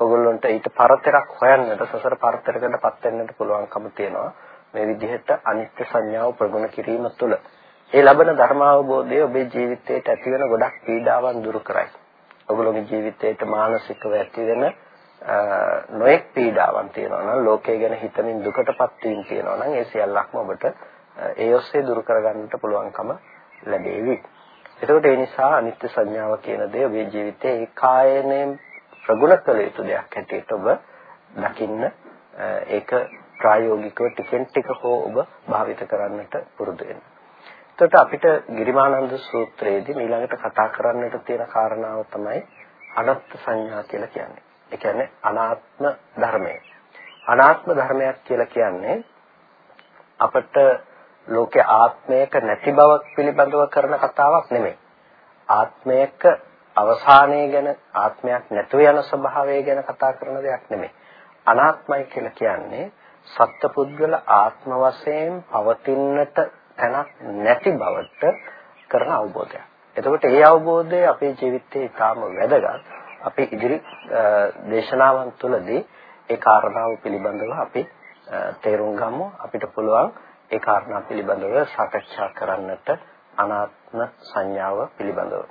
ඔයගොල්ලන්ට ඊට පරතරක් හොයන්නට සසර පරතරකටපත් වෙන්නට පුළුවන්කම තියෙනවා මේ විදිහට අනිත්‍ය සංඥාව ප්‍රගුණ කිරීම තුළ ඒ ලබන ධර්මාවබෝධය ඔබේ ජීවිතයට ඇතිවෙන ගොඩක් පීඩාවන් දුරු කරයි. ඔයගොල්ලෝගේ ජීවිතයට මානසිකව ඇතිවෙන නොඑක් පීඩාවන් තියෙනවා නම් ලෝකය ගැන හිතමින් දුකටපත් වීම තියෙනවා නම් ඒ සියල්ලක්ම ඔබට ඒ ඔස්සේ දුරු කරගන්නට පුළුවන්කම ලැබේවි. එතකොට ඒ නිසා අනිත්‍ය සංඥාව කියන දේ ඔබේ ජීවිතයේ ඒකායනයෙන් ප්‍රගුණ කළ යුතු දෙයක් හැටියට ඔබ දකින්න ඒක ප්‍රායෝගිකව ටිකෙන් ටික හෝ ඔබ භාවිත කරන්නට පුරුදු වෙන්න. එතකොට අපිට ගිරිමානන්ද සූත්‍රයේදී ඊළඟට කතා කරන්නට තියෙන කාරණාව තමයි අනත්ත් සංඥා කියලා කියන්නේ. ඒ කියන්නේ අනාත්ම ධර්මය. අනාත්ම ධර්මයක් කියලා කියන්නේ අපිට ලෝකේ ආත්මයක නැති බවක් පිළිබඳව කරන කතාවක් නෙමෙයි. ආත්මයක අවසානය ගැන ආත්මයක් නැතුව යන ස්වභාවය ගැන කතා කරන දෙයක් නෙමෙයි. අනාත්මයි කියලා කියන්නේ සත්පුද්ගල ආත්ම වශයෙන් පවතින්නට තැනක් නැති බවට කරන අවබෝධයක්. එතකොට ඒ අවබෝධය අපේ ජීවිතයේ ඉතාම වැදගත්. අපි ඉදිරි දේශනාවන් තුළදී ඒ කාරණාව පිළිබඳව අපි තේරුම් ගමු. අපිට පුළුවන් ඒ කාරණා පිළිබඳව සාකච්ඡා කරන්නට අනාත්ම සංඥාව පිළිබඳව.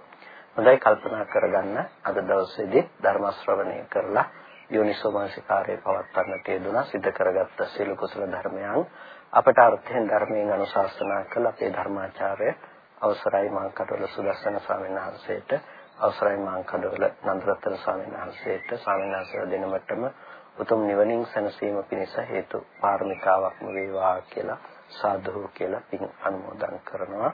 හොඳයි කල්පනා කරගන්න අද දවසේදී ධර්ම ශ්‍රවණය කරලා යෝනිසෝමනසිකාරයේ පවත්වන්නට යෙදුනා සිද්ධ කරගත්ත සීල කුසල ධර්මයන් අපට අර්ථයෙන් ධර්මයෙන් අනුශාසනා කළ අපේ ධර්මාචාර්ය අවසරයි මාංකඩවල සුදස්සන ස්වාමීන් වහන්සේට අවසරයි මාංකඩවල නන්දරත්න ස්වාමීන් වහන්සේට ස්වාමීන් වහන්සේලා දෙනමටම උතුම් නිවනින් සැනසීම පිණිස හේතු පාරමිතාවක්ම වේවා කියලා සාදු කියලා පින් අනුමෝදන් කරනවා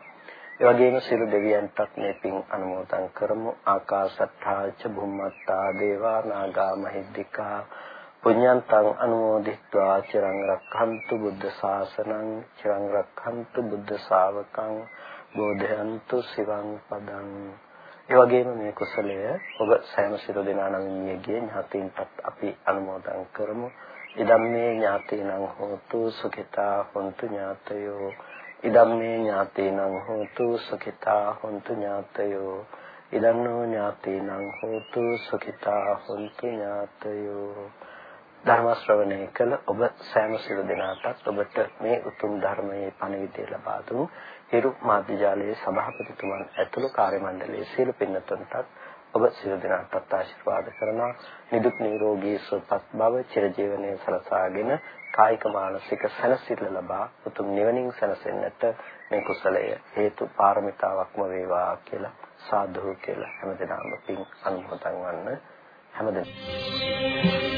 ඒ වගේම සියලු දෙවියන්ටත් මේ පින් අනුමෝදන් කරමු. ආකාශත්තා ච බුම්මත්තා දේවා නාග මහිද්దికා පුඤ්ඤන්තං අනුමෝදිත්වා චිරං රක්ඛන්තු බුද්ධ ශාසනං චිරං රක්ඛන්තු බුද්ධ ශාවකං බෝධයන්තු සිවං පදං. ඒ වගේම මේ කුසලය ඔබ සෑම සිරු දෙනා නම් මියගේ ඥාතීන්ටත් අපි අනුමෝදන් කරමු. ඉදම්මේ ඥාතීනං හෝතු සුඛිතා හොන්තු ඥාතයෝ. ඉදම්මේ ඥාතීනං හෝතු සුඛිතා හොන්තු ඥාතයෝ. ඉදන්නෝ ඥාතීනං හෝතු සුඛිතා හොන්තු ඥාතයෝ. ධර්ම ශ්‍රවණය කළ ඔබ සෑම සිළු දෙනාටත් ඔබට මේ උතුම් ධර්මයේ පණිවිඩය ලබා දුන්. හිරු මාධ්‍ය ජාලයේ සභාපතිතුමන් ඇතුළු කාර්ය මණ්ඩලයේ සියලු පින්නතුන්ටත් ඔබ සියලු දෙනාටත් ආශිර්වාද කරනවා. නිදුක් නිරෝගී සුවපත් භව චිරජීවනයේ සලසාගෙන කායික මානසික සැනසෙල්ල ලබා උතුම් නිවනින් සැනසෙන්නට මේ කුසලය හේතු පාරමිතාවක්ම වේවා කියලා සාදු කියලා හැමදෙනාම පින් අනුමෝදන් වන්න හැමදෙනාම